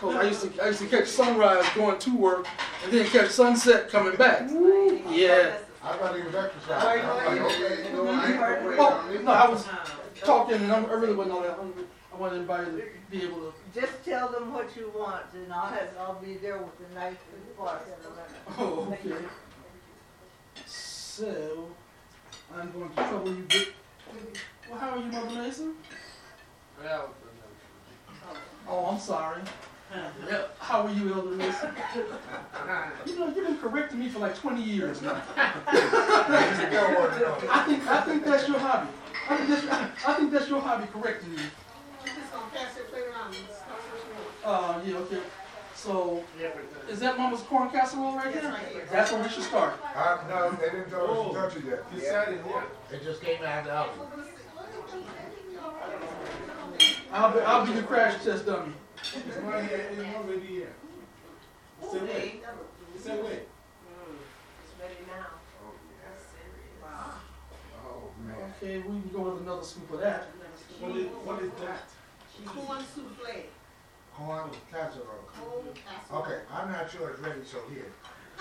Because I used to I used to catch sunrise going to work and then catch sunset coming back. Yeah. I gotta even exercise. I'm like, okay, you know, I ain't. Oh, no, I was talking and I'm, I really wasn't all that hungry. I wanted everybody to be able to. Just tell them what you want and I'll have, I'll be there with the knife and fork in a minute. Oh, okay. So, I'm going to trouble you with. Well, how are you, Mother Mason? Oh, I'm sorry. Yeah, How are you, Elder Mason? You know, you've been correcting me for like 20 years now. I think I think that's your hobby. I think that's, your hobby, correcting you. I think that's your hobby, correcting me. Uh, yeah, okay. So, is that Mama's corn casserole right there? That's where we should start. Uh, no, they didn't tell us to touch it yet. Decided what? It It just came out of the oven. I'll be, I'll be the crash test dummy. It's already, it's already here. Say wait. Say wait. Oh, man. Okay, we can go with another scoop of that. What is, what is that? Corn souffle. Corn with casserole. Corn casserole. Okay, I'm not sure it's ready, so here.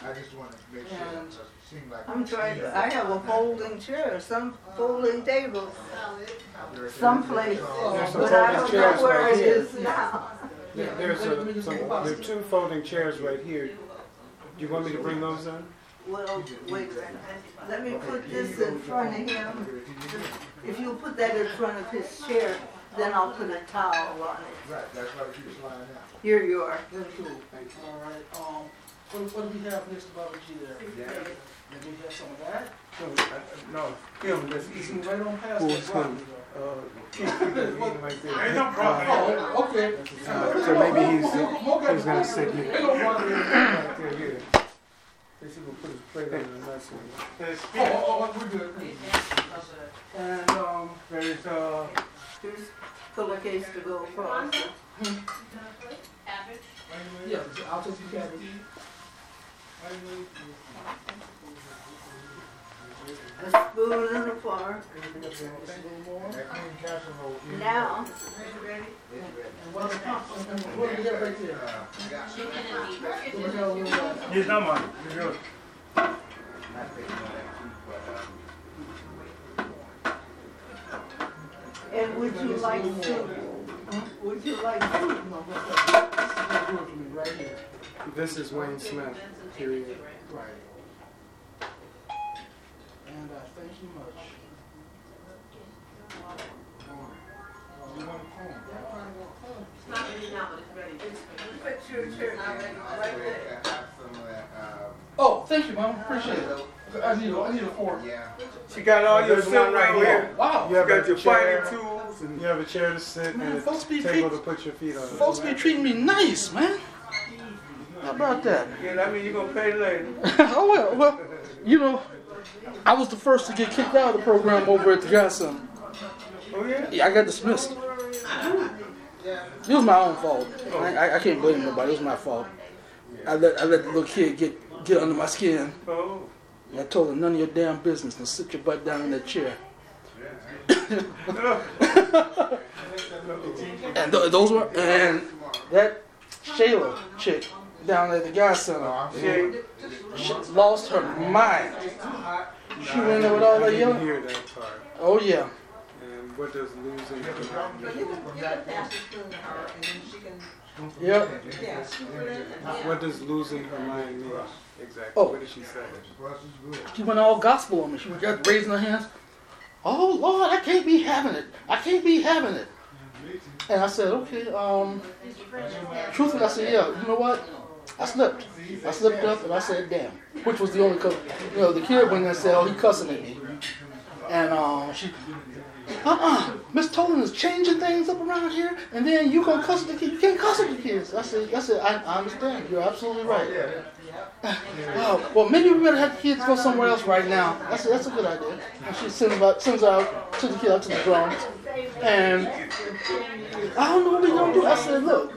I just want to make sure, And- because it seemed like. I'm trying, to- I have a folding chair, some folding tables, Salad. someplace, There's some but I don't folding know where right it here. is now. There- There's a, some, there are two folding chairs right here. Do you want me to bring those in? Well, wait, let me put this in front of him. If you put that in front of his chair, then I'll put a towel on it. Right, that's why it keeps lying out. Here you are. Very cool. All right. Um, what, what do we have next to Baba G there? Let me have some of that. No, I- I- No, Kim, that's Just easy. move right on past Cool, that cool. broccoli there. Uh, keep keep it eating. Ain't no problem. Oh, okay. Uh, so maybe he's, he's gonna sit here. Right there, here. They should go put his plate on the nuts. Oh, oh, oh, we're good. And, um, There's, uh, Here's pillowcase to go across. yeah, I'll take you cabbage. A spoon and. Now? He's not mine. He's yours. and would you like soup? Would you like soup? This is Wayne Smith, period. Right. And I thank you much. You want a poem? Put your chair right there. Oh, thank you, Mom. Appreciate it. I need, a- I need a fork. Yeah. She got all your stuff right right here. Wow. You got got your your fighting tools and you have a chair to sit Man, and folks be a table to put your feet on. Folks be treating me nice, man. How about that? Yeah, that mean you're gonna pay later. oh, well, well, you know, I was the first to get kicked out of the program over at the Godson. Oh, yeah? Yeah, I got dismissed. It was my own fault. I, I, I can't blame nobody. It was my fault. I let, I let the little kid get, get under my skin. Oh. And I told him, none of your damn business. Now sit your butt down in that chair. and th- those were, and that Shayla chick down at the guy center, oh, she, she lost her mind. She went there with all that I hear that part. Oh yeah. And what does losing Yep. what does losing her mind mean exactly? Oh. What did she say? She went all gospel on me. She was just raising her hands. Oh Lord, I can't be having it. I can't be having it. And I said, okay, um, truthfully, I said, yeah, you know what? I slipped. I slipped up and I said, damn. Which was the only, cause, you know, the kid went and said, oh, he cussing at me. And um, she, uh-uh, Miss Tolan is changing things up around here, and then you gonna cuss the kids. You can't cuss at the kids. I said, I said, I, I understand. You're absolutely right. Oh, well, maybe we better have the kids go somewhere else right now. I said, that's a good idea. And she sends, about, sends out to the kids out to the drums. And I don't know what we're to do. I said, look,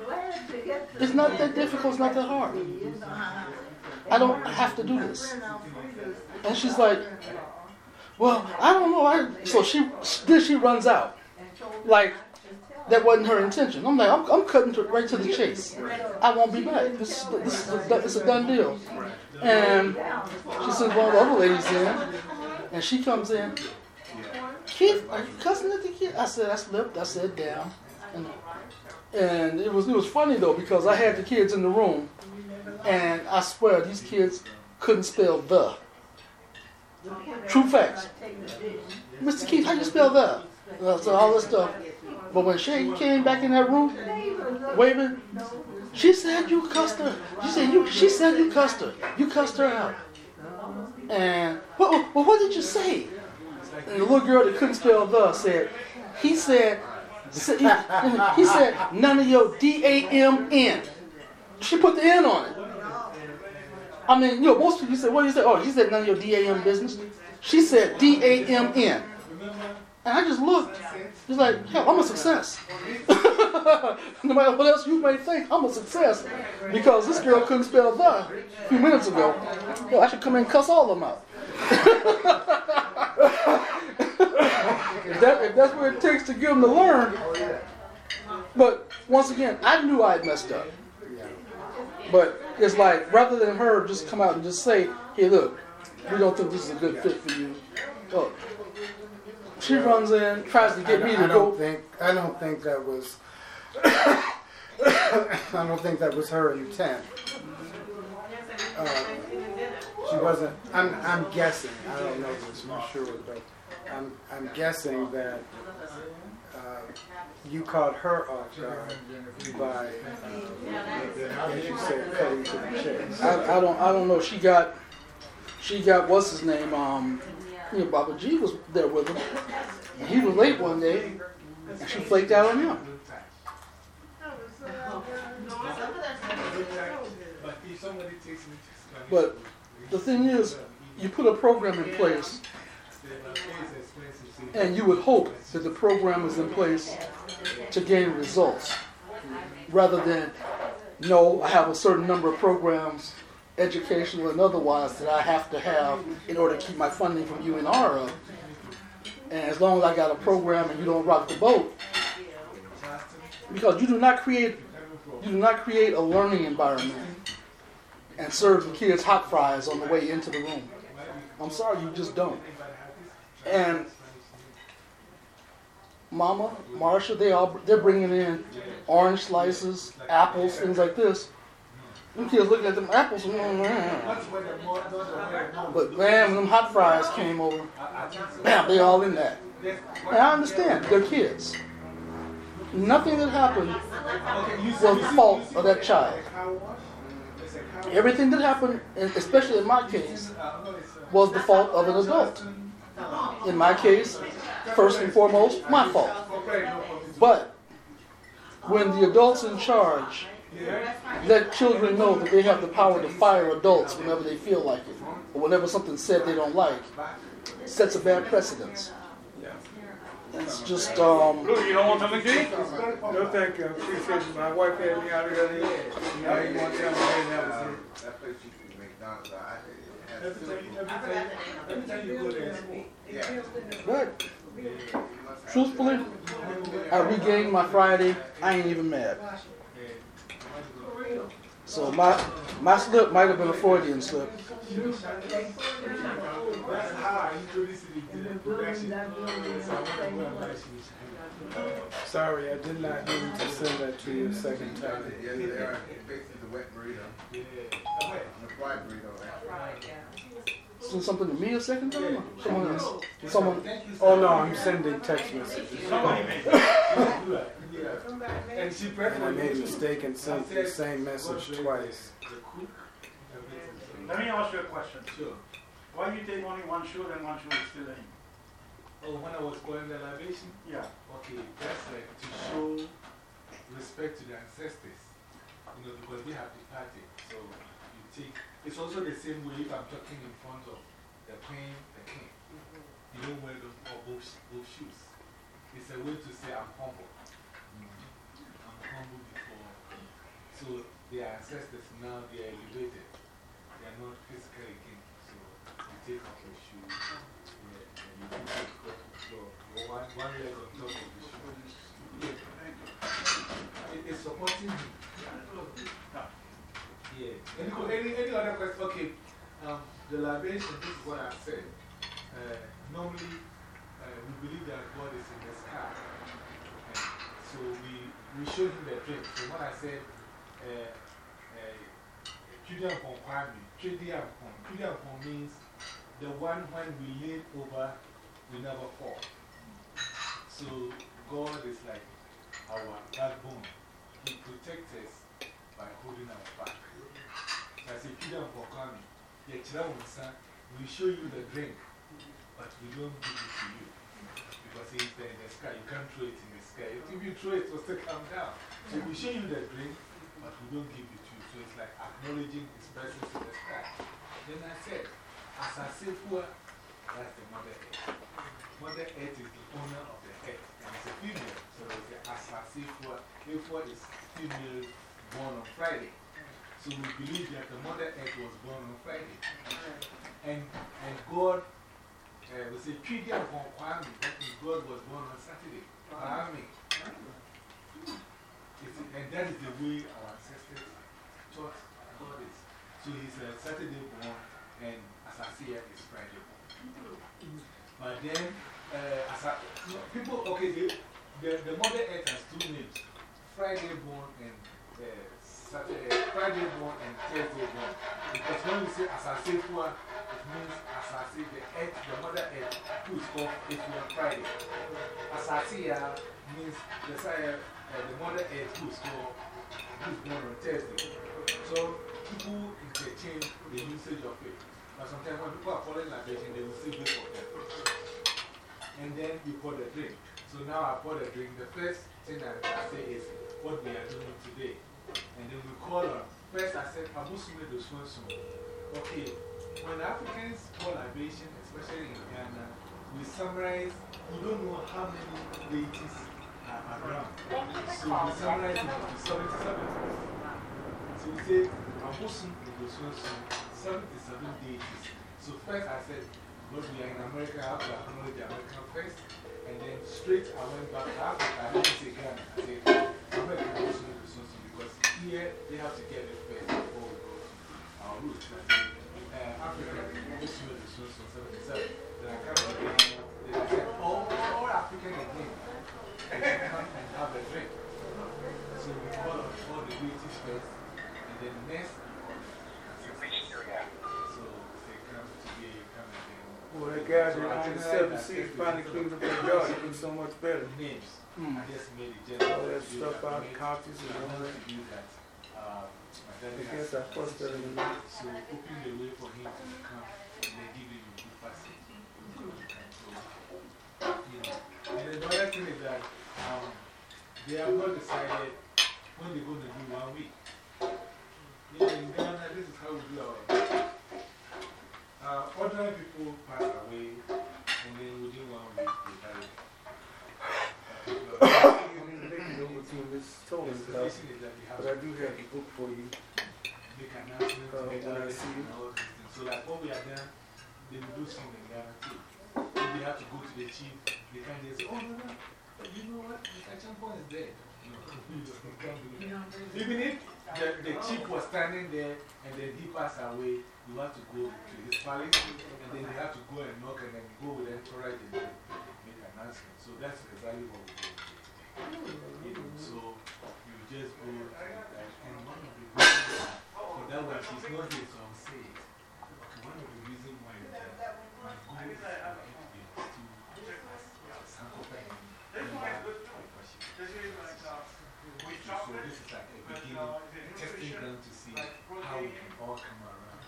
it's not that difficult. It's not that hard. I don't have to do this. And she's like, well, I don't know. I, so she, then she runs out. Like, that wasn't her intention. I'm like, I'm, I'm cutting to, right to the chase. I won't be back. This, is- this is a, is a done deal. And she sends one of the other ladies in, and she comes in. Keith, are you cussing at the kid? I said, I slipped. I said, down. And, and it was it was funny though because I had the kids in the room, and I swear these kids couldn't spell the. True facts. Mr. Keith, how do you spell the? Uh, so all this stuff. But when Shay came back in that room, waving, she said you cussed her. She said you. She said you cussed her. You cussed her out. And what? Well, what did you say? And the little girl that couldn't spell the said, he said, he said none of your D A M N. She put the N on it. I mean, you know, most people say, what do you say? Oh, she said none of your D A M business. She said D A M N. And I just looked. It's like, hell, I'm a success. no matter what else you may think, I'm a success. Because this girl couldn't spell the a few minutes ago. Yo, I should come in and cuss all of them out. if, that, if that's what it takes to get them to learn. But once again, I knew I had messed up. But it's like, rather than her just come out and just say, hey, look, we don't think this is a good fit for you. Look, she runs in, tries to get me to I go. don't think I don't think that was I don't think that was her intent. Uh, she wasn't. I'm I'm guessing. I don't know this for sure, but I'm I'm guessing that uh, you caught her off guard by, uh, as you said, cutting to the chase. I, I don't I don't know. She got she got what's his name um you know, Baba G was there with him. And he was late one day, and she flaked out on him. But the thing is, you put a program in place, and you would hope that the program is in place to gain results, rather than, no, I have a certain number of programs, educational and otherwise, that I have to have in order to keep my funding from UNR up. And as long as I got a program and you don't rock the boat, because you do not create, you do not create a learning environment and serve the kids hot fries on the way into the room. I'm sorry, you just don't. And Mama, Marsha, they all they're bringing in orange slices, apples, things like this. Them kids looking at them apples, mm, but man, when them hot fries came over, bam, they all in that. And I understand, they're kids. Nothing that happened was the fault of that child. Everything that happened, especially in my case, was the fault of an adult. In my case, first and foremost, my fault. But when the adults in charge let children know that they have the power to fire adults whenever they feel like it, or whenever something's said they don't like, sets a bad precedence. It's just, um. Look, you don't want something to eat? No, thank you. She said my wife had me out of there. Now you want to tell me I didn't have a seat. That place used to be McDonald's. I- it has Every time, you- every time, every time you go there, it's full. Truthfully, I regained my Friday. I ain't even mad. So my my slip might have been a Freudian slip. That's how I introduced it into the production. So I want to go and buy shoes. Sorry, I did not mean to send that to you a second time. Yes, they are. Basically, the wet burrito. Yeah. The fried burrito, actually. Send something to me a second time? Or someone else? Someone. Oh no, I'm sending text messages. Somebody made it. And she And I made a mistake and sent the same message twice. the cook, everything. Let me ask you a question. Sure. Why do you take only one shoe and one shoe is still in? Oh, when I was going the libation? Yeah. Okay, that's like to show respect to the ancestors. You know, because they have departed. So you take, it's also the same way if I'm talking in front of the queen, the king. You don't wear those, or both, both shoes. It's a way to say I'm humble. I'm humble before. So their ancestors now they are elevated. They are not physically king. So you take off your shoe. Yeah, and you put it on the floor. One, one leg on top of the shoe. Yeah. It, it's supporting me. Yeah. Any, any, any other question? Okay. Um, the libation, this is what I said. Uh, normally, uh, we believe that God is in the sky. So we, we show him the drink. So when I said, Julian Kwame, Julian Julian means the one when we lean over, we never fall. So God is like our backbone. He protects us by holding us back. I say, Julian Kwame, we show you the drink, but we don't give it to you. Because it's in the sky. You can't throw it in the sky. If you throw it, it will still come down. So we show you the drink, but we don't give it to you. So it's like acknowledging his presence in the sky. Then I said, as I say, poor, that's the Mother Earth. Mother Earth is the owner of the earth. And it's a female. So it's the Asase Fua. Fua is female born on Friday. So we believe that the Mother Earth was born on Friday. And, and God uh, we say, Twidia upon Kwame, that means God was born on Saturday. Kwame. And that is the way our ancestors taught God is. So he's a Saturday born, and Asase Yaa is Friday born. But then, uh, as people, okay, the, the, the Mother Earth has two names Friday born and uh, Friday and Thursday born. Because when we say Asasefua, it means Asase, the earth, the Mother Earth, who is called Ephua Friday. Asase Yaa means the, uh, the Mother Earth, who is called, who is born on Thursday. So people interchange the usage of it. But sometimes when people are following libation, they will still wait for them. And then you pour the drink. So now I pour the drink. The first thing that I say is what we are doing today. And then we call her. First, I said, Abusume do Swanson. Okay, when Africans pour libation, especially in Ghana, we summarize, we don't know how many deities are around. So we summarize it into 77. So we say, Abusume do Swanson, 77 deities. So first I said, because we are in America, I have to acknowledge the American first. And then straight I went back to Africa. I didn't say Ghana. I said, America Abusume do Swanson here they have to get it first before we go to our roots. I said, uh, Africa Abusume do Swanson 77. Then I come to Ghana. Then said, all, all African again. They come and have a drink. So we call on all the deities first. And then next, so they come today, come again. Well, that guy that owned the seven seas finally cleaned up that yard. It was so much better. Names. Hmm. I just made it general. All that to stuff that. out, I made- copies and I all wanted that. to do that. Uh, my I daddy guess has I fussed that in the night. So open the way for him to come and then give him a good passage. And so, you know. And the other thing is that um, they have not decided when they're going to do one week. You know, in Ghana, this is how we do our. Uh, ordinary people pass away and then within one week they die. I mean, can The total stuff. tradition is that they But I do have a book for you. make announcements Uh, when I see you. So, like what we have done, they will do something in Ghana. If they have to go to the chief, they can't just say, oh, no, no, but you know what? Mr. Champon is dead. You. Even if the, the chief was standing there and then he passed away, you have to go to his palace and then they have to go and knock and then go with entourage and make announcements. So that's exactly what we do. So you just go and, one of the reasons for that one, she's not here, so I'll say it. One of the reasons why that my goal is to membership. So this is like a beginning, testing ground to see how we can all come around.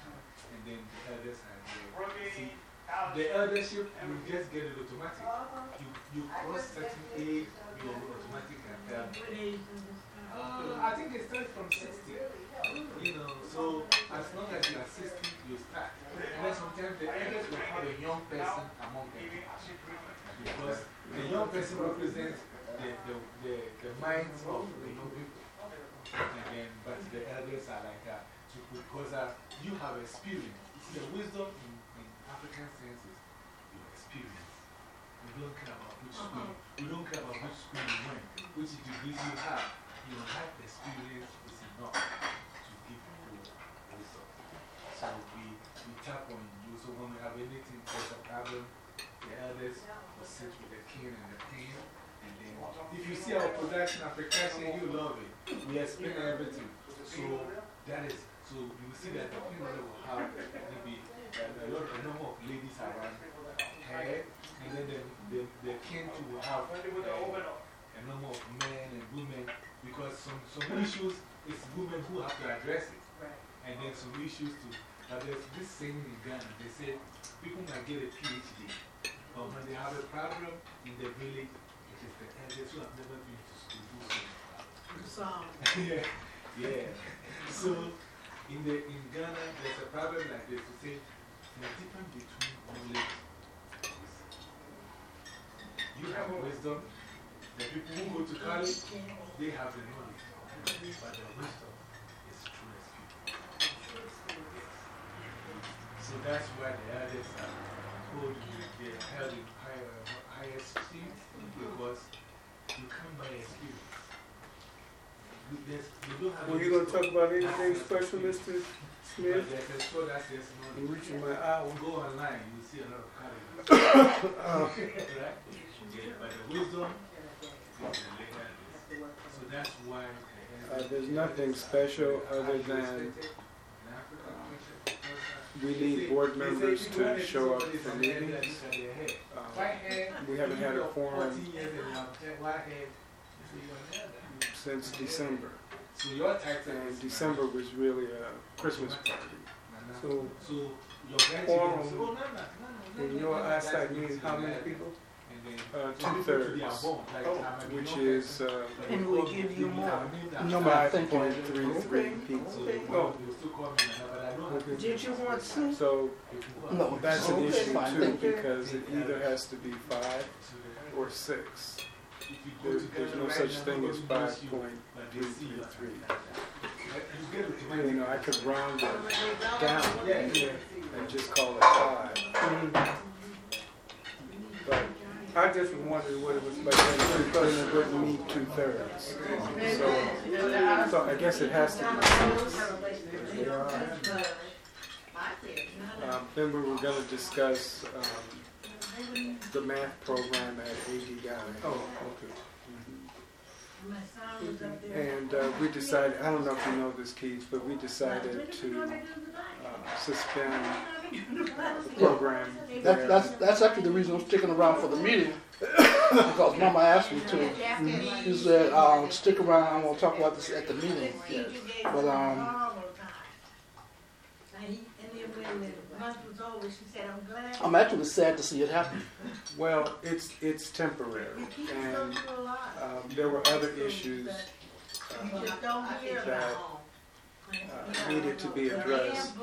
And then the elders are there. See, the eldership, you just get it automatic. You, you cross certain age, automatic. Uh, I think it starts from 60. You know, so as long as you are 60, you start. And then sometimes the elders will have a young person among them. Because the young person represents the, the, the, the minds of the young people. And then, but the elders are like, to, because uh, you have experience. See, the wisdom in, in African sense. We don't care about which school, uh-huh. we don't care about which school you went, which degrees you have. Your life experience is enough to give you wisdom. So we, we tap on you. So when we have anything, there's a problem, the elders will sit with the king and the queen. And then, if you see our production of percussion, you love it. We explain everything. So that is, so you will see that the queen will have maybe a, a lot, a number of ladies around her. And then the, the, the will have uh, a number of men and women. Because some, some issues, it's women who have to address it. And then some issues too. But there's this saying in Ghana, they say people might get a PhD, but when they have a problem in the village, it is the elders who have never been to school who solve it. yeah, yeah. So in, the, in Ghana, there's a problem like this. To say the difference between is you have wisdom, the people who go to college, they have the knowledge, but the wisdom is true experience. So that's why the elders are told you they're held in higher, higher esteem because you come by experience. Were you going to talk about anything special, Mr. Smith? there's a store that no. I'm reaching my hour. Go online, you'll see a lot of colleges. Uh-huh. right? Yeah, but the wisdom is the later. So that's why. Uh, there's nothing special other than we need board members to show up for meetings. Uh, we haven't had a quorum since December. So your tax And December was really a Christmas party. So quorum in your eyesight means how many people? Uh, two thirds, oh, which is. Uh, uh, and we give you more. No, oh. Did you want some? So no. that's an issue too because it either has to be 5 or 6. There's, there's no such thing as 5.333. You know, I could round it down and just call it 5. Mm-hmm. I just wondered what it was But like. then it wouldn't- it wouldn't meet two thirds. So, so I guess it has to be six. Um, Then we were gonna discuss, um, the math program at ADI. Oh, okay. And, uh, we decided, I don't know if you know this, Keith, but we decided to, uh, suspend the program. That, that's, that's actually the reason I'm sticking around for the meeting, because Mama asked me to. She said, uh, stick around, I'm gonna talk about this at the meeting. Yes. But, um, I'm actually sad to see it happen. Well, it's, it's temporary, and, um, there were other issues, uh, that, uh, needed to be addressed.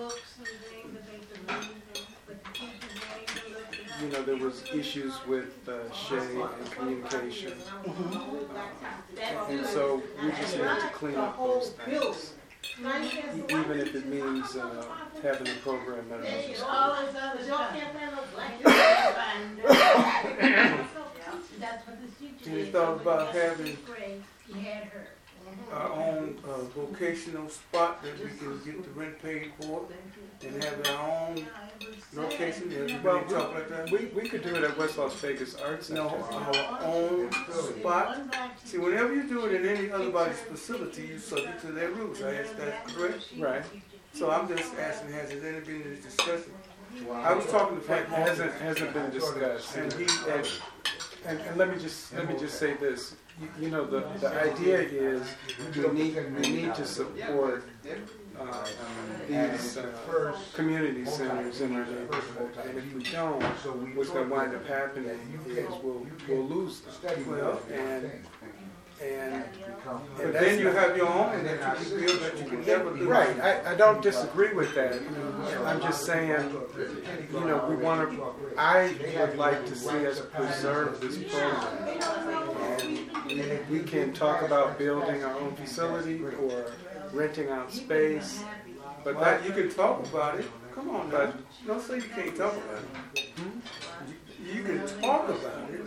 You know, there was issues with, uh, Shay and communication. Uh, And so we just need to clean up those things, e- even if it means, uh, having a program at another school. You thought about having our own uh, vocational spot that we can get the rent paid for and have our own location, everybody talk like that? We, we could do it at West Las Vegas Arts Center. No, our own spot. See, whenever you do it in any other body's facility, you're subject to their rules, I ask that correct? Right. So I'm just asking, has there any been any discussion? I was talking to Frank It hasn't, Martin, hasn't been discussed. and he, And, and, and let me just, let me just say this, you, know, the, the idea is we need, we need to support, uh, these, uh, community centers in our neighborhood. And if we don't, what's gonna wind up happening is we'll, we'll lose them. and, and, But and then you have your own that you can build that you can never lose. Right, I, I don't disagree with that. I'm just saying, you know, we want to, I would like to see us preserve this program. And we can talk about building our own facility or renting out space, but But that, you can talk about it, come on now, don't say you can't talk about it. You- You can talk about it,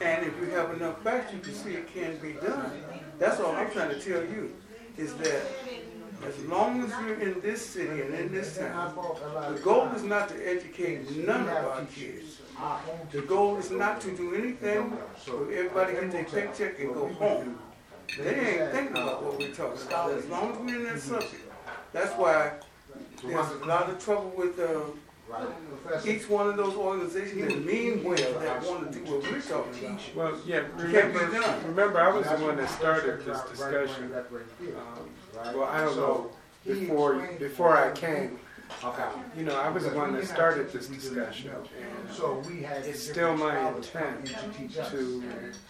and if you have enough facts, you can see it can be done. That's all I'm trying to tell you, is that as long as you're in this city and in this town, the goal is not to educate none of our kids. The goal is not to do anything where everybody get their paycheck and go home. They ain't thinking about what we're talking about, as long as we're in that subject. That's why there's a lot of trouble with, uh, each one of those organizations that mean well, that wanna do what we're talking about. well, yeah, Can't be remember, done. remember, I was the one that started this discussion. Um, Well, I don't know, before, before I came, you know, I was the one that started this discussion. And So we had. It's still my intent to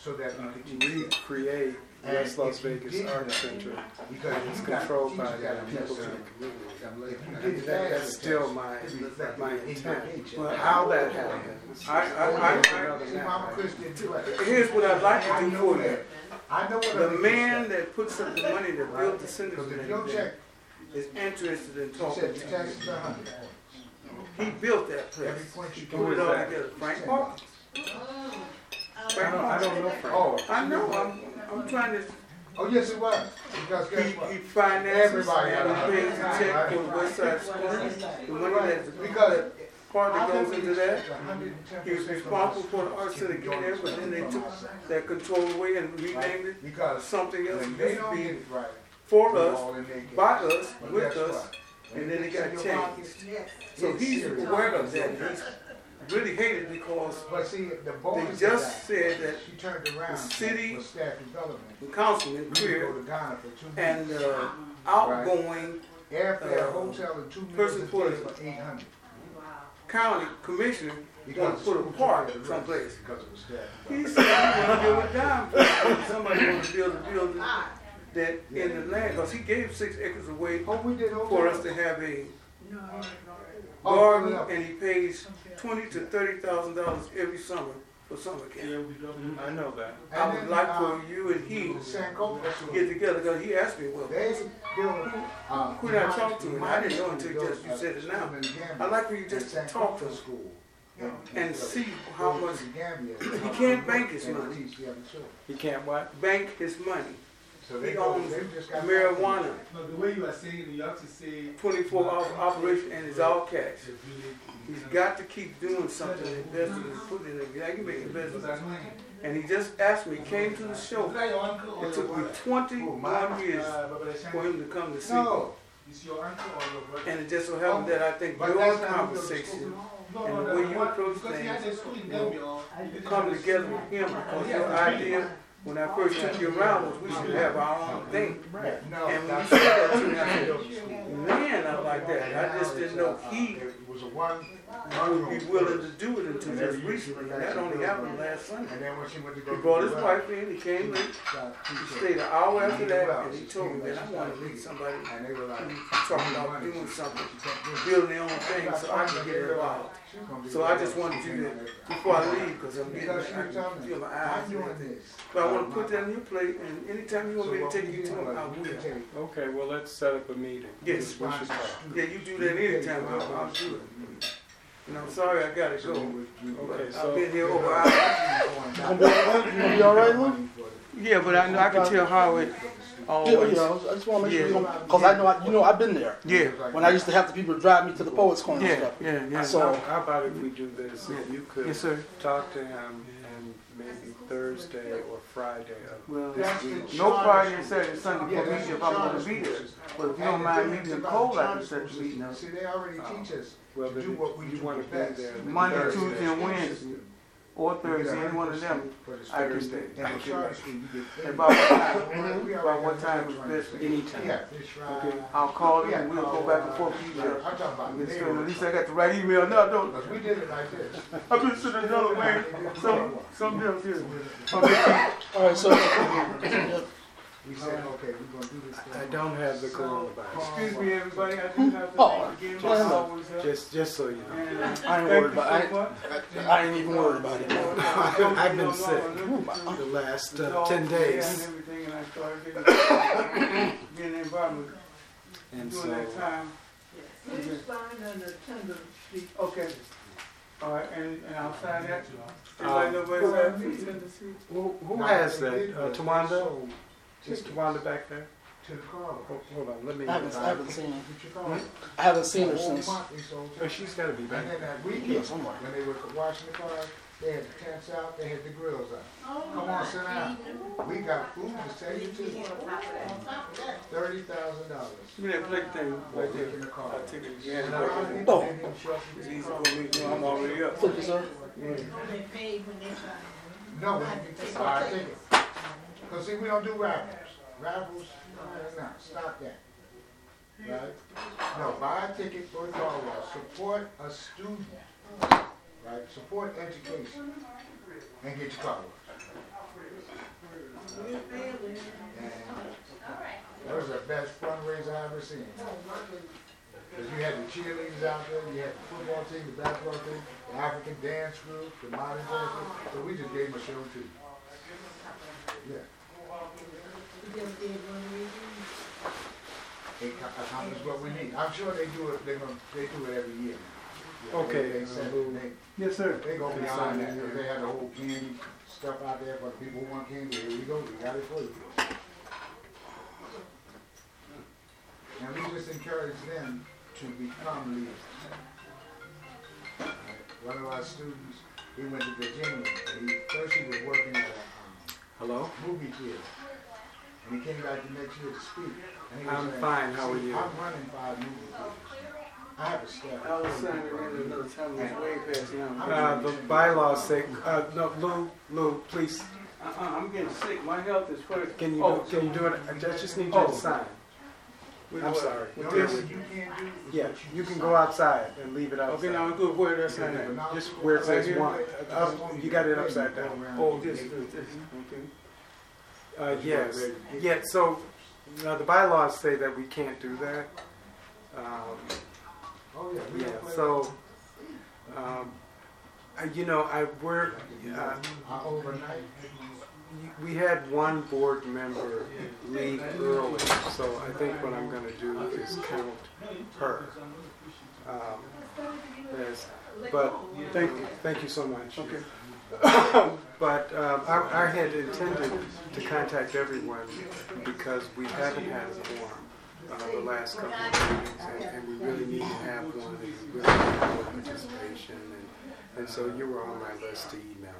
So that uh, we could teach. recreate West Las Vegas Art Center. Because It's controlled by that the people in the community. If you that- that, That's still my, my intent. How that happens. I, I, I, another See, Mama matter. Chris didn't do I, here's what I'd like to do for you. I know what. The man people that puts up the money to build the centers Because and if your check, everything is interested in talking to your you. taxes are hundred. He built that place. Every He put it all that? together. Frank Hawkins. Oh, I Frank don't, I don't know Frank. Oh, I know, I'm, I'm trying to, oh, yes, it was. Because he, guess what? he finances Everybody and got he a pays the check for West Side School. The money that's, Because part that goes into that. He was responsible for the art center getting there, but then they took that control away and renamed it Because something else. when It they used to don't be get it right. for us, all in their game. by us, with us, and then it got changed. So he's serious. aware of that. He's really hated because But see, the they just that, said that she turned around the city- for staff development. the councilman, We Clear, go to Ghana for two and minutes. uh, outgoing Airfare, uh, hotel, and two person meals a for the- eight hundred. county commissioner He want got to put a park to pay the someplace. Because it was dead. He said he want to build a dime for somebody want to build a building that in the land, because he gave six acres away Oh, we did, for us to have a Garden, yeah. and he pays twenty to thirty thousand dollars every summer for summer camp. I know that. I would then, like uh, for you and he to get together, because he asked me, well, They built, uh. who did I talk to? And I didn't know until just you said it now. I'd like for you just to talk to him School. and see how much He He can't bank his money. He can't what? bank his money. So He they go, owns they just got. marijuana, No, the way you are saying it, you have to say. twenty-four hour operation, and it's all cash. He's got to keep doing something, investing, and putting it in, I can make investments. And he just asked me, he came to the show. It took me twenty-one oh, years for him to come to see me. No, It's your uncle or your brother? And it just so happened that I think But your that's not who goes to conversation No, and no, the no, way you approach Because he has things, a school you know, Gambia. he didn't come together with him, because your idea, when I first took you around, was we should have our own thing. no. And when you said that to me, I said, man, I like that. I just didn't know he was a one. Would be willing to do it until just recently, and that only happened last Sunday. And then when she went to go. He brought his the wife in, he came in, he stayed an hour after that, and he told me that I want to meet somebody And they were like. who's talking about doing something, building their own thing, so I can get involved. So I just wanted you to, before I leave, because I'm getting, I Because she can feel my eyes and everything. But I want to put that on your plate, and anytime you want me to take you to him, I will. Okay, well, let's set up a meeting. Yes. We should talk. Yeah, you do that anytime, I'll, I'll do it. And I'm sorry I gotta go, but Okay, I've so, been here over an hour. You gonna be all right? You all right, Lou? Yeah, but I know, I can tell Howard Yeah, always. yeah, I just wanna make sure you don't, cause I know, I- you know, I've been there. Yeah, When I used to have the people drive me to the poets corner and stuff. yeah, yeah. So- how about if we do this? If you could Yes, sir. talk to him and maybe Thursday or Friday of Well, That's the no Friday and school. Saturday, Sunday Yeah, for me that's if the I'm gonna be there. But if you don't mind difference meeting in about cold, I can set the schools is- meeting up. See, they already uh, teach us Well, to do what we you do wanna the be best. there Monday, Thursday. Tuesday, and Wednesday, or Thursday, any one of them. I can Thursday. do. In the charter you. About what time? About what time is best for one. you? anytime. Yeah. Okay, I'll call him and we'll go back and forth with each other. I'm talking about Get. At least I got the right email now, don't I? Because we did it like this. I've been sitting the other way, some, some else here. Okay. All right, so, We said, okay, we're gonna do this. I don't have the coronavirus. Excuse me, everybody, I do have the Oh, just- I always have. Just, just so you know. And, uh, I ain't thank worried about, so much. I, I ain't even worried about it. I've been sick the last uh, 10 days. And I started getting, getting the environment And during so, that time. Please sign an attendance sheet. Okay. All right, and, and I'll sign that. Um, Everybody know where it's at? Please send the sheet. who, who has that? did, Uh, Tawanda? Sold Is tickets Tawanda back there? To the car. Hold, hold on, let me. I haven't, I haven't seen her. Get your car. I haven't seen her since. month Oh, she's gotta be back. And then that Yeah, weekend, somewhere. when they were washing the cars, they had the tents out, they had the grills out. Oh, Come on, sit down. We got food to tell you too. Thirty thousand dollars. Give me that plate thing right there. in the car. I'll take it again. Oh. It's easy for me, you know, I'm already up. Thank you, sir. They paid when they tried. No, when you take our ticket. Cause see, we don't do raffles. Raffles, no, stop that. Right? No, buy a ticket for car wash, support a student, right? Support education and get your car wash. And That was the best fundraiser I ever seen. Cause you had the cheerleaders out there, you had the football team, the basketball team, the African dance group, the modern dance group, so we just gave them a show too. Yeah. We just did one reason. It co- accomplished what we need. I'm sure they do it, they're gonna, they do it every year. Yeah, Okay, They, they, Lou. they, Yes, sir. they go beyond that, 'cause they had the whole candy stuff out there for the people who want candy. Here we go, we got it for you. And we just encourage them to become leaders. One of our students, he went to Virginia, and he, first he was working at a, um, Hello? movie theater. And he came back the next year to speak. And he was I'm saying, fine, how are you?" I'm running five movie theaters. I have a staff. I was signing in another time, it's way past now. Uh, the bylaws say, uh, no, Lou, Lou, please, Uh-uh, I'm getting sick, my health is first. can you, Oh, can you do it? I just just need you Oh. to sign. With I'm what? sorry. With No, this? you can't do. is Yeah, what you can go outside and leave it outside. Okay, now I'm good. Where that sign at? Just where it says Right one. Up, you got it upside down. Oh, this, this, this. Okay. Uh, yes, yeah, so, uh, the bylaws say that we can't do that. Um, Oh, yeah. yeah, so, um, uh, you know, I, we're, uh, overnight. we had one board member leave early, so I think what I'm gonna do is count her. Um, as, but, thank you, thank you so much. Okay. But um, I, I had intended to contact everyone because we haven't had a quorum uh, the last couple of meetings, and, and we really need to have one, and we really need more participation, and, and so you were on my list to email.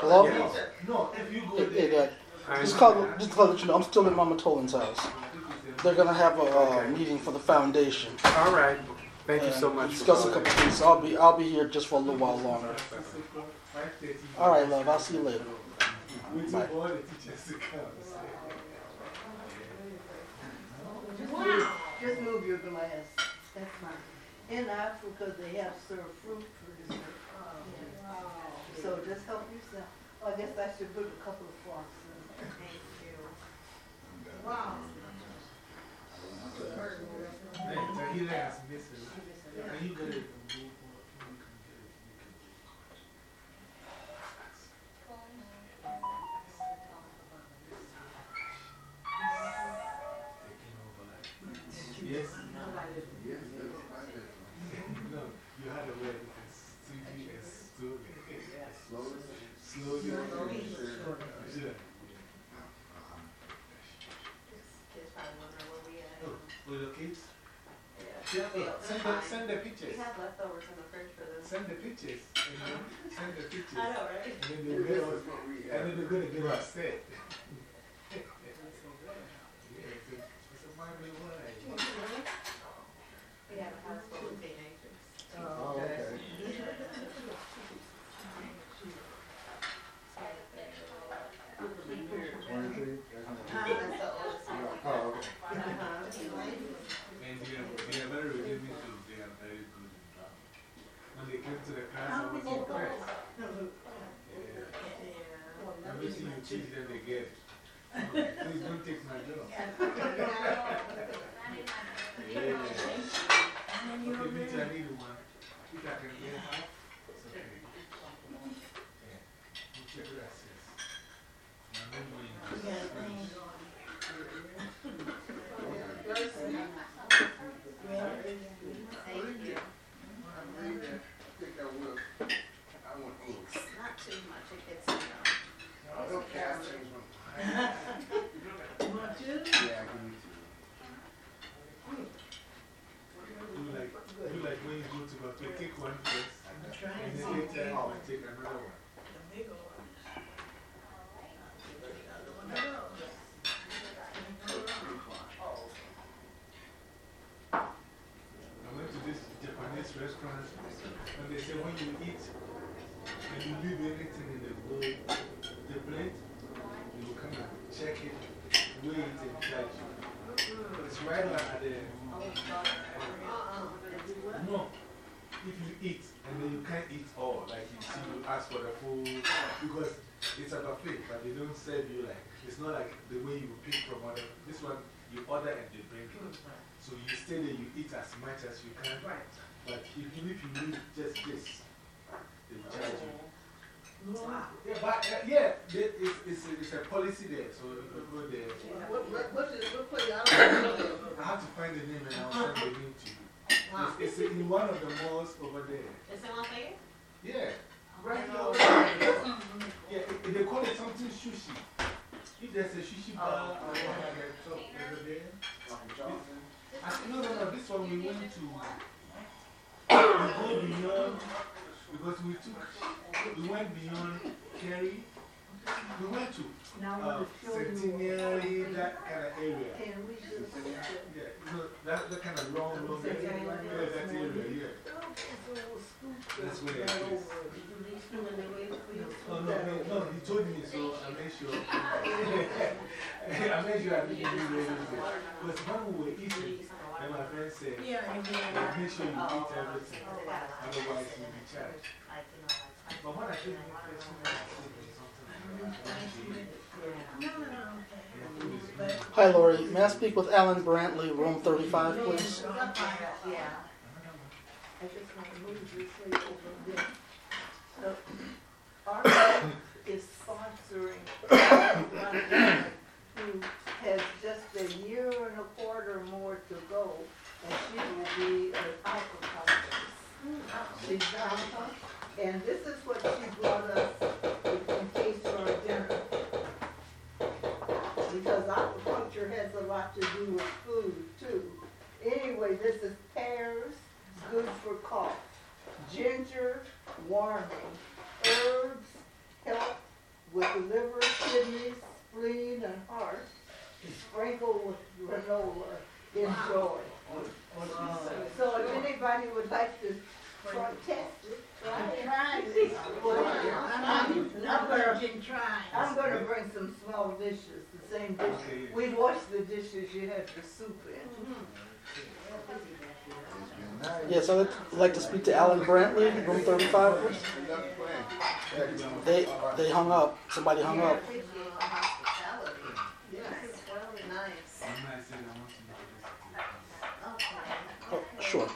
Hello? Yes. No, if you go Hey, hey, there, Dad. I- Just call, just to let you know, I'm still in Mama Tolan's house. They're gonna have a uh, meeting for the foundation. All right, thank you so much. Discuss a couple things. I'll be, I'll be here just for a little while longer. five thirty. All right, love. I'll see you later. Bye. all the teachers to come. Wow. Just move your glass. That's fine. In Africa, they have served fruit trees. So just help yourself. I guess I should put a couple of forks in. Thank Yes? No, you had a word. It's CBS slowly. Slowly. Sure. Oh, with the kids? Yeah, send the, send the pictures. leftovers in the fridge for this. Send the pictures. you know, Send the pictures. I know, right? And then they'll and then they're gonna get upset. Yeah, it's a, it's a family wine. We have a house full of teenagers. Oh, okay. Twenty-three? That's the oldest one. Oh, okay. Uh-huh. And they are, they are very redeeming too. They are very good in drama. Came to the I was impressed. Yeah. Everything you teach them, get. Please don't take my job. Yeah. Okay, me too, I need one. I can get half, it's okay. Yeah. Muchas gracias. My memory is- Thank you. Not too much, it gets, you know. Do like, do like when you go to go to take one first, and then later I take another one. I went to this Japanese restaurant, and they say when you eat, and you leave anything in the bowl, the plate, they will come and check it, weigh it, and charge you. It's right at the. No. If you eat and then you can't eat all, like you see, you ask for the food, because it's a buffet, but they don't serve you like, it's not like the way you pick from other. This one, you order and they bring. So you stay there, you eat as much as you can. Right. But if you, if you need just this, they will charge you. Yeah, but uh, yeah, they, it's, it's, a, it's a policy there, so you can go there. What, what, what is, what place? I don't know. I have to find the name and I'll send the name to you. It's, it's in one of the malls over there. Is it one thing? Yeah. Right here. Yeah, they call it something sushi. If there's a sushi bar oh. or one at the top over there. I said, no, no, no, this one we went to. We go beyond, because we took, we went beyond Kerry We went to Now I uh, wanna show you. Centennial, that kind of area. Can we just? Yeah, you that, that kind of long, long area. Yeah, that area, yeah. That's where it is. Oh, no, no, no, he told me, so I made sure. I made sure I didn't do anything. Because when we were eating, and my friend said, make sure you eat everything. Otherwise, you'll be charged. But when I came in, first, Hi, Lori. May I speak with Alan Brantley, room 35, please? Is sponsoring who has just a year and a quarter more to go, and she will be an. She's and this is what she brought us Because aquaculture has a lot to do with food too. Anyway, this is pears, good for cough. Ginger, warming. Herbs, help with the liver, kidneys, spleen, and heart. Sprinkle with granola. Enjoy. Uh, so if anybody would like to try, test it, try it. I'm gonna, I'm gonna bring some small dishes, the same dish. We wash the dishes you had your soup in. Mm-hmm. Yes, I'd like to speak to Alan Brantley, room 35, please. They, they hung up. Somebody hung up. Oh, sure.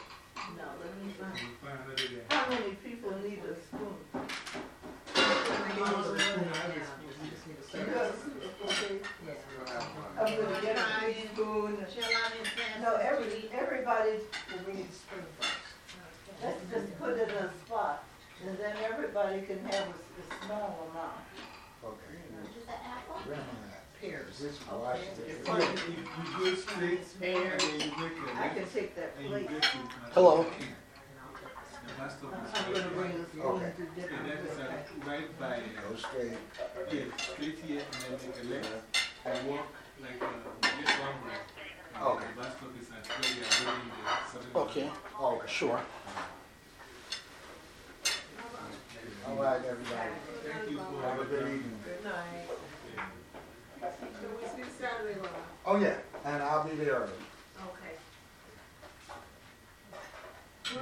How many people need a spoon? I'm gonna get a big spoon. No, every, everybody will need a spoon. Let's just put it in a spot, and then everybody can have a small amount. Okay. Pears. This Washington. You go straight, and you make your I can take that and you plate. get to. Hello. The bus stop is I'm gonna bring there. a spoon Okay. to And that is places. uh, right by, Go straight. yeah, straight here, and then make a left, and walk like uh, this one way. And Okay. The bus stop is at where you are building the seven. Okay, Okay. sure. All right, everybody. Thank you for Have a good evening. Good night. Oh, yeah, and I'll be there early. Okay.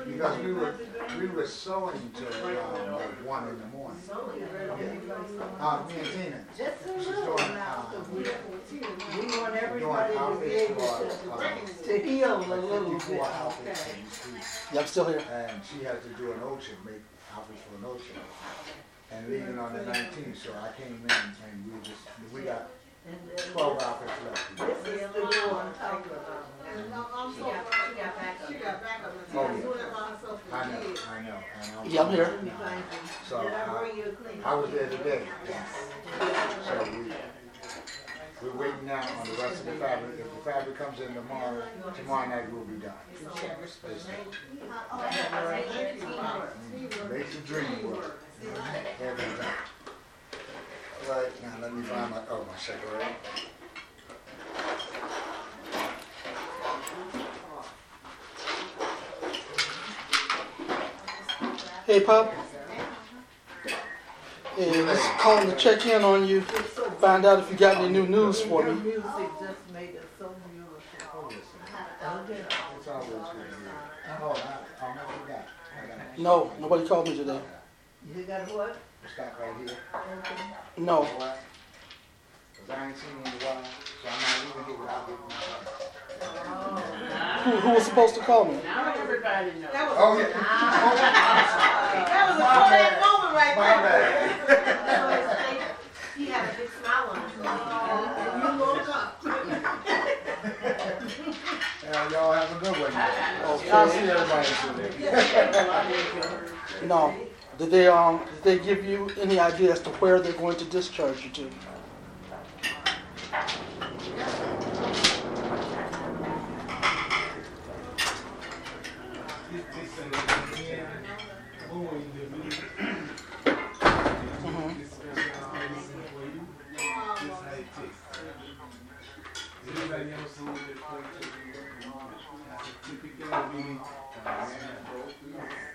Because we were, we were sewing till around like one in the morning. Uh, me and Tina. Just a She's little doing, now, uh, 'cause we, we want everybody to be able for, to, uh, to heal a little bit. Fifty-four outfits in the. Yeah, I'm still here. And she had to do an ocean, make outfits for an ocean. And leaving on the nineteenth, so I came in and we just, we got And twelve outfits left. This is the new on top of it. She got, she got backup. She got backup. Oh, yeah. I know, I know. and I'm- Yeah, I'm here. So Did I I, bring you a clean? I was there today. So we, we're waiting now on the rest of the fabric. If the fabric comes in tomorrow, tomorrow night we'll be done. Makes the dream work. Every time. Right, now let me find my, oh, my cigarette. Hey, Pop. Hey, just calling to check in on you. Find out if you got any new news for me. music just made it so beautiful. It's always good to hear. I, I never forgot. I got No, nobody called me today. You got what? Stop right here. No. Because I ain't seen you in a while, so I'm not leaving here without getting my phone. Oh. Who, who was supposed to call me? Now everybody knows. That was, Oh, yeah. that was a Kodak moment right My there. bad. He had a big smile on his face. And you woke up. Yeah, y'all have a good one. Okay. I'll see everybody soon. No. Did they, um, did they give you any idea as to where they're going to discharge you to? Mm-hmm.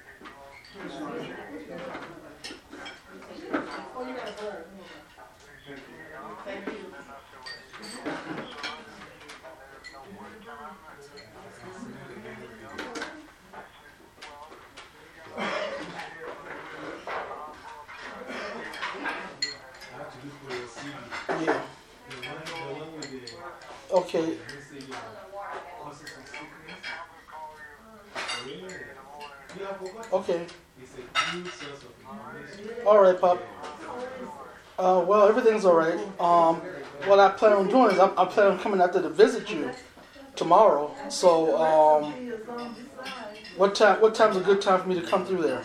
Okay. Okay. All right, Pop. Uh, well, everything's all right. Um, what I plan on doing is I, I plan on coming out there to visit you tomorrow. So, um, what time? What time's a good time for me to come through there?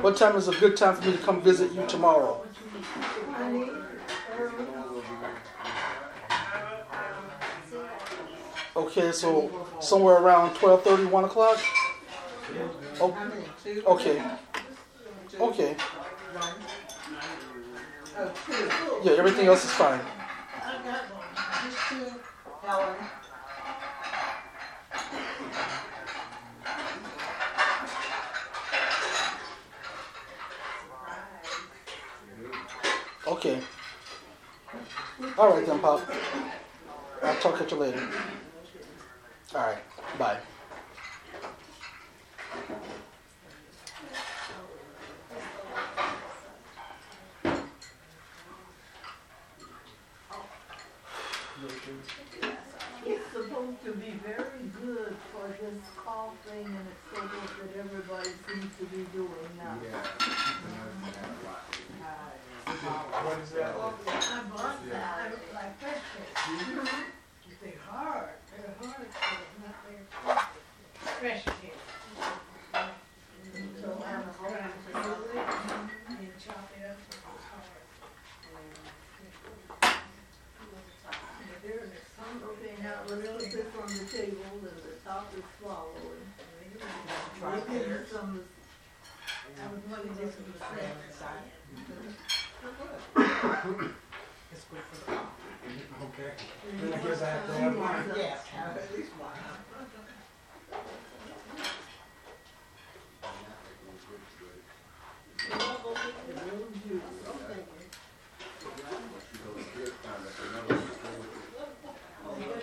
What time is a good time for me to come visit you tomorrow? Okay, so somewhere around 12:30, 1 o'clock. Oh, okay. Okay. Yeah, everything else is fine. Okay. All right then, Pop. I'll talk at you later. All right. Bye. It's supposed to be very good for this coughing and excitement that everybody seems to be doing now. What is that? Oh, I bought that, I look like fresh mm-hmm. They're hard, they're hard, they're not very fresh cake. So I'm trying to do it and chop it up, it's hard. Mm-hmm. But There is some, okay, now, a little the table and the top is swallowing. Maybe some, I was wondering this was Okay. Then I guess I have to have mine. Yes, have at least one.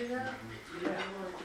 And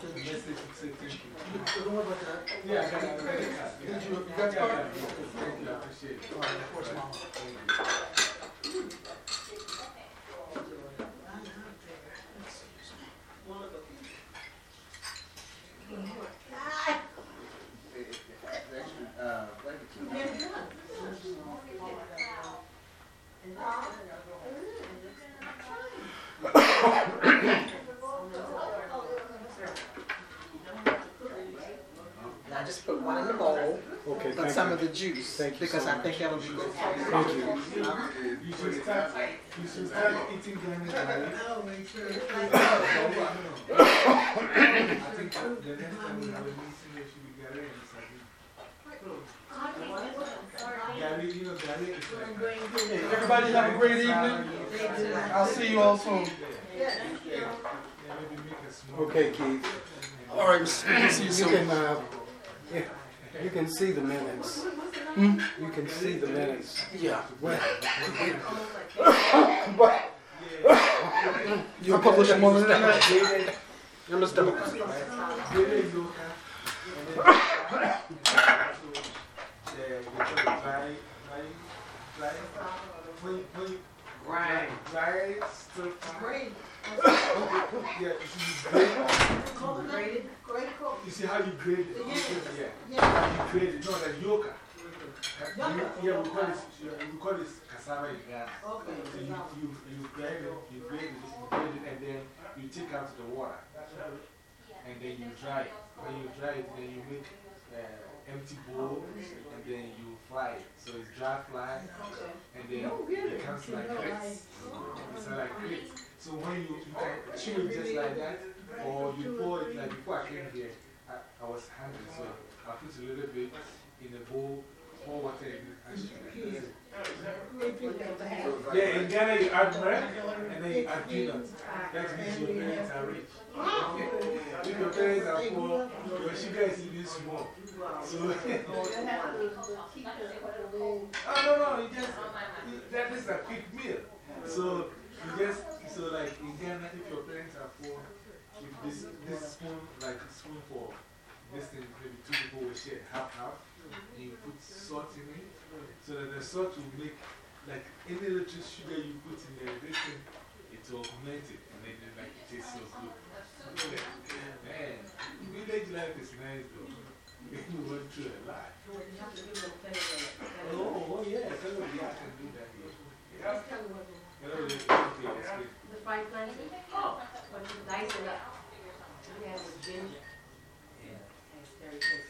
after the message and say thank you. So don't worry about that. Yeah, I got it. Did you, you got the card? Thank you. I appreciate it. All right, of course, Mama. Thank you. Put one in the bowl, Okay, but thank some you. of the juice, Thank you because so I think that'll be good. for Thank you. You should start, you should start eating Ghanaian garlic. Make sure. I think the next time we have a meeting, there should be Ghanaian. Gari, you know, gari is like. Everybody have a great evening. I'll see you all soon. Yeah, maybe make a small. Okay, Keith. All right, see you You soon. can, uh, yeah, you can see the minutes. Hmm? You can see the minutes. Yeah. Well, You'll publish them on the internet? You understand? Right. Right. Still fine. Great. Yeah, you see, Graded, you see how you grade it? Yeah. Yeah. You grade it, no, like yoga. You- Yeah, we call it, we call it cassava in Ghana. Okay. So you, you, you grade it, you grade it, you grade it, and then you take out the water. And then you dry it. When you dry it, then you make uh, empty bowl and then you fry it. So it's dry fly, and then it becomes like grits. It's like grits. So when you, you can chew it just like that, or you pour it like before I came here, I, I was hungry, so I put a little bit in the bowl, more water in it, and sugar. Yeah, in Ghana you add milk and then you add peanuts. That means your parents are rich. If your parents are poor, your sugar is even small. So, oh, no, no, you just, that is a quick meal. So, you just, so like in Ghana, if your parents are poor, if this, this spoon, like spoon for this thing, maybe two people will share half half, and you put salt in it, so that the salt will make, like any little sugar you put in there, this thing, it will augment it, and then it, like, it tastes so good. Man, village life is nice though. We went through a lot. Oh, oh yeah, fellow, yeah, I can do that. Yeah. Hello, okay, that's good. The fried plantain? Oh. But you it up. We have with ginger. It's very tasty.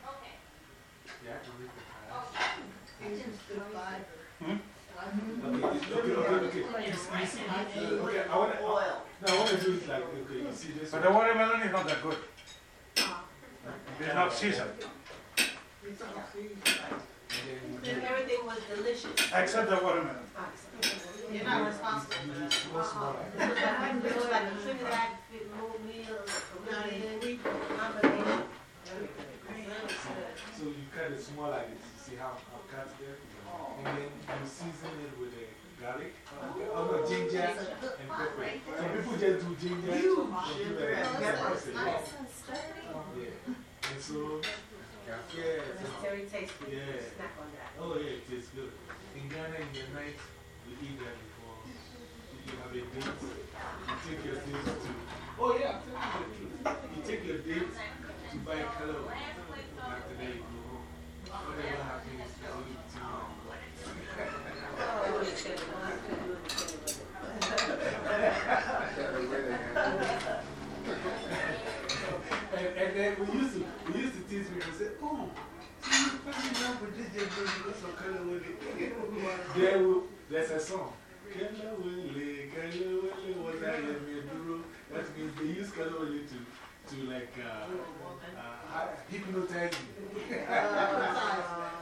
But the watermelon is not that good. It's not seasoned. Then everything was delicious. Except the watermelon. Uh, You're not responsible for that. Small, small like This was like, this was like a Trinidad meal, Caribbean combination. So you cut it small like this. You see how I've cut there? And then you season it with the garlic, oh no, ginger and pepper. Some people just do ginger and do the pepper. Yeah. And so, yeah. It's very tasty. Yeah. Snack on that. Oh, yeah, it tastes good. In Ghana, in the night, we eat that before. If you have a date, you take your date to. Oh, yeah, I'm telling you the truth. You take your date to buy color. And, then we used to, we used to tease oh, you there's a song. What I here, duro. That means they use Willy to, to like, uh, uh, hypnotize you.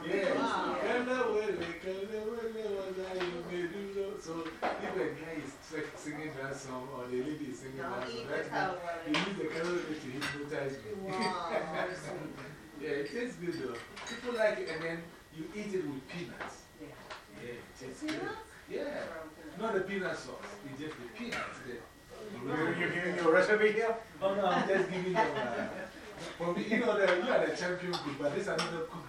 yes. Kelewele, Color Willy, what I am here, duro. So if a guy is singing that song or the lady is singing that song, that means they use the color to hypnotize you. yeah, it tastes good though. People like it and then you eat it with peanuts. Yeah, it tastes good. Yeah. Not the peanut sauce, it's just the peanuts there. You, you giving your recipe here? Oh no, I'm just giving you uh, for me, you know, the, you are the champion cook, but this is another cook.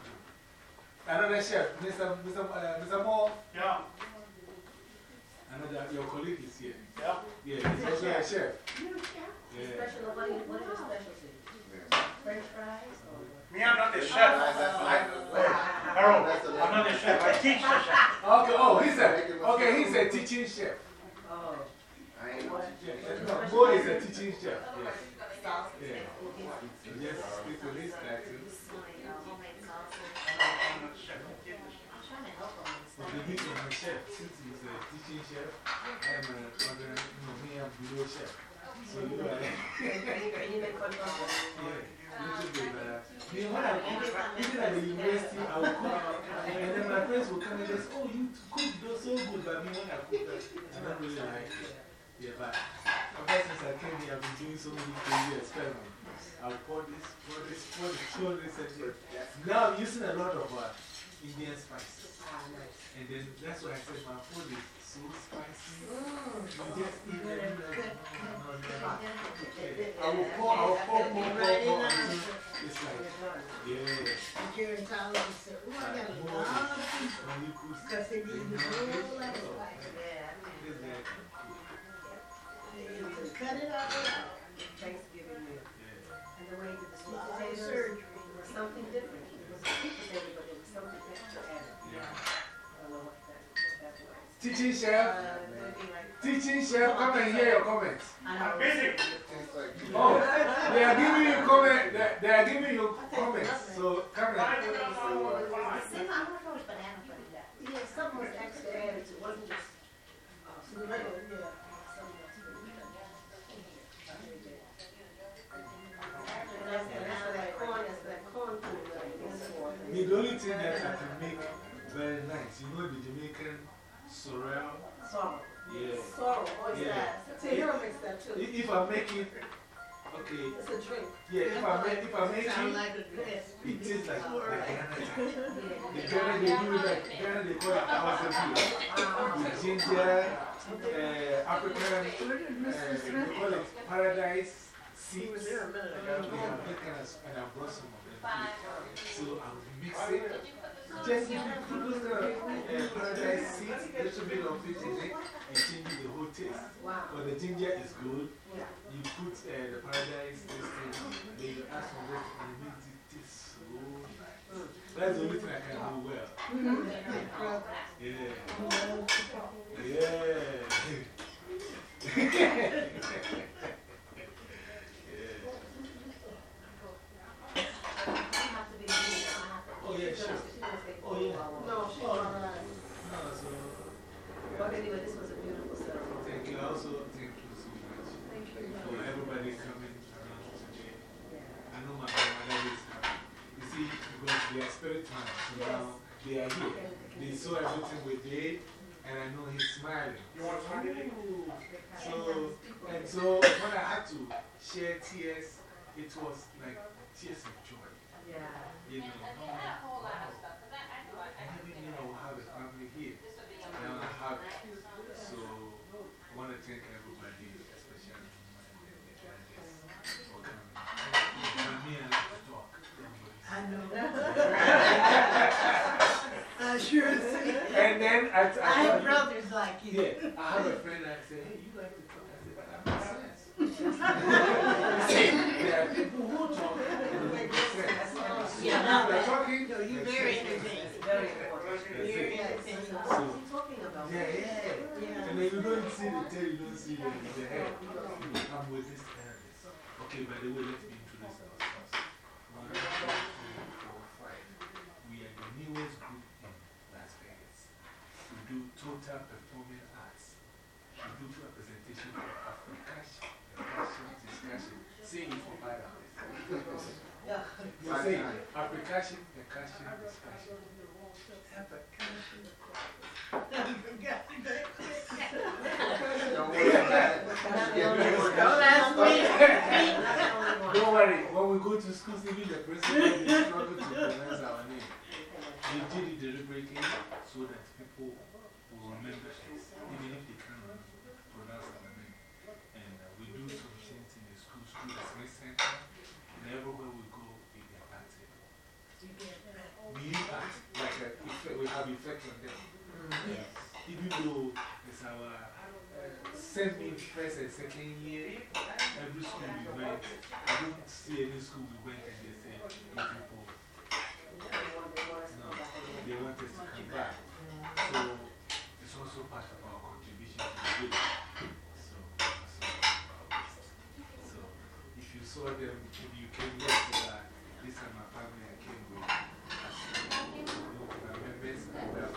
Another chef, Mr. Mr. Uh, Mr. Moore. Yeah. Another, your colleague is here. Yeah. Yeah, he's also a chef. Yeah. Special, what is, what is your specialty? French fries or? Me, I'm not the chef. Harold, I'm not the chef. I teach the chef. Okay, oh, he's a, okay, he's a teaching chef. Oh. Mo is a teaching chef. Yes. Yeah. Just speak to this guy too. Okay, my chef. Since he's a teaching chef, I'm a, you know, me, I'm below chef. So you are. Yeah. Uh, me, when I cook, even at the university, I will cook. And then my friends will come and say, oh, you cook so good. But me, when I cook, I don't really like it. Yeah, but ever since I came here, I've been doing so many crazy experiments. I'll pour this, pour this, pour this, pour this, and this. Now I'm using a lot of uh, Indian spices. And then that's why I said my food is so spicy. You just eat it. and, uh, I will pour, I will pour, pour, pour, pour it's like, yeah. Said, oh, I got a lot of people. Because they need to that spice. You Thanksgiving. I. Teaching chef, teaching chef, come and hear your comments. I know. Oh, they are giving you comment. They, are giving you comments. So come and. Yeah, something was extra added, it wasn't just, uh, that's, and that's that corn, that's that corn food that I guess. The only thing that I can make very nice, you know the Jamaican sorrel? Sorrel. Yeah. Sorrel, oh, it's Yeah. that. Tahira makes that too. If if I make it, okay. It's a drink. Yeah, if I make, if I make it, like it tastes like, like Ghana. The Yeah. Ghana, they do it like, Ghana, they call it Awasa With ginger, uh, African, uh, they call it paradise seeds. We have that kind of, and I brought some of them. So I will mix it. Just put those kind of uh, paradise seeds, a little bit of it in it, it changes the whole taste. Wow. But the ginger is good. You put uh, the paradise this thing, then you add some and it makes it taste so nice. That's the only thing I can do well. Yeah. Yeah. Oh, yeah, sure. Oh, yeah. No, she's not right. No, so. But anyway, this was a beautiful ceremony. Thank you. Also, thank you so much. Thank you. For everybody coming around today. I know my grandmother is happy. You see, because they are spirit man, so now they are here. They saw everything we did, and I know he's smiling. You want Ooh. So, and so when I had to share tears, it was like tears of joy. Yeah. You know. I didn't know I have a family here. Now I have it. So I want to thank everybody, especially my guests, for coming. And me and talk. I know. I sure see. And then I, I, I have brothers like you. Yeah, I have a friend that said, hey, you like to talk? I said, that makes sense. there are people who talk and it makes sense. So Yeah, now they're no, talking. no, you're very entertaining. Very important. Very it. entertaining. What So, was he talking about? yeah, yeah. Yeah. And then you don't see the tail, you don't see the, the head. I'm with this Elvis. Okay, by the way, let me introduce ourselves. One, two, three, four, five. We are the newest group in Las Vegas. We do total performing arts. We do representation of African percussion discussion. Say it for five hours. You say percussion discussion. Percussion. Don't ask me. Don't worry, when we go to school, even the principal will struggle to pronounce our name. We did it deliberately so that people will remember even if they can't pronounce our name. And uh, we do some things in the school, school assessment center, and everywhere we go, we get active. We impact, like a effect, we have effect on them. Even though it's our uh, semi first and second year, every school we went, I don't see any school we went and they say, you people, no, they want us to come back. So it's also part of our contribution to the village. So, so, so if you saw them, if you came yesterday, this are my family I came with. My members,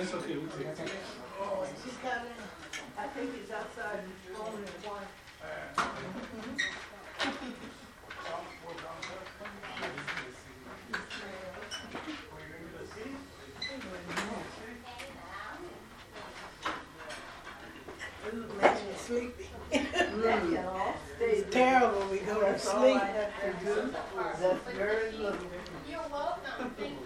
That's okay, we take it. She's coming. I think he's outside rolling in one. Ooh, makes me sleepy. Mm. It's terrible. We go to sleep. That's very little. You're welcome.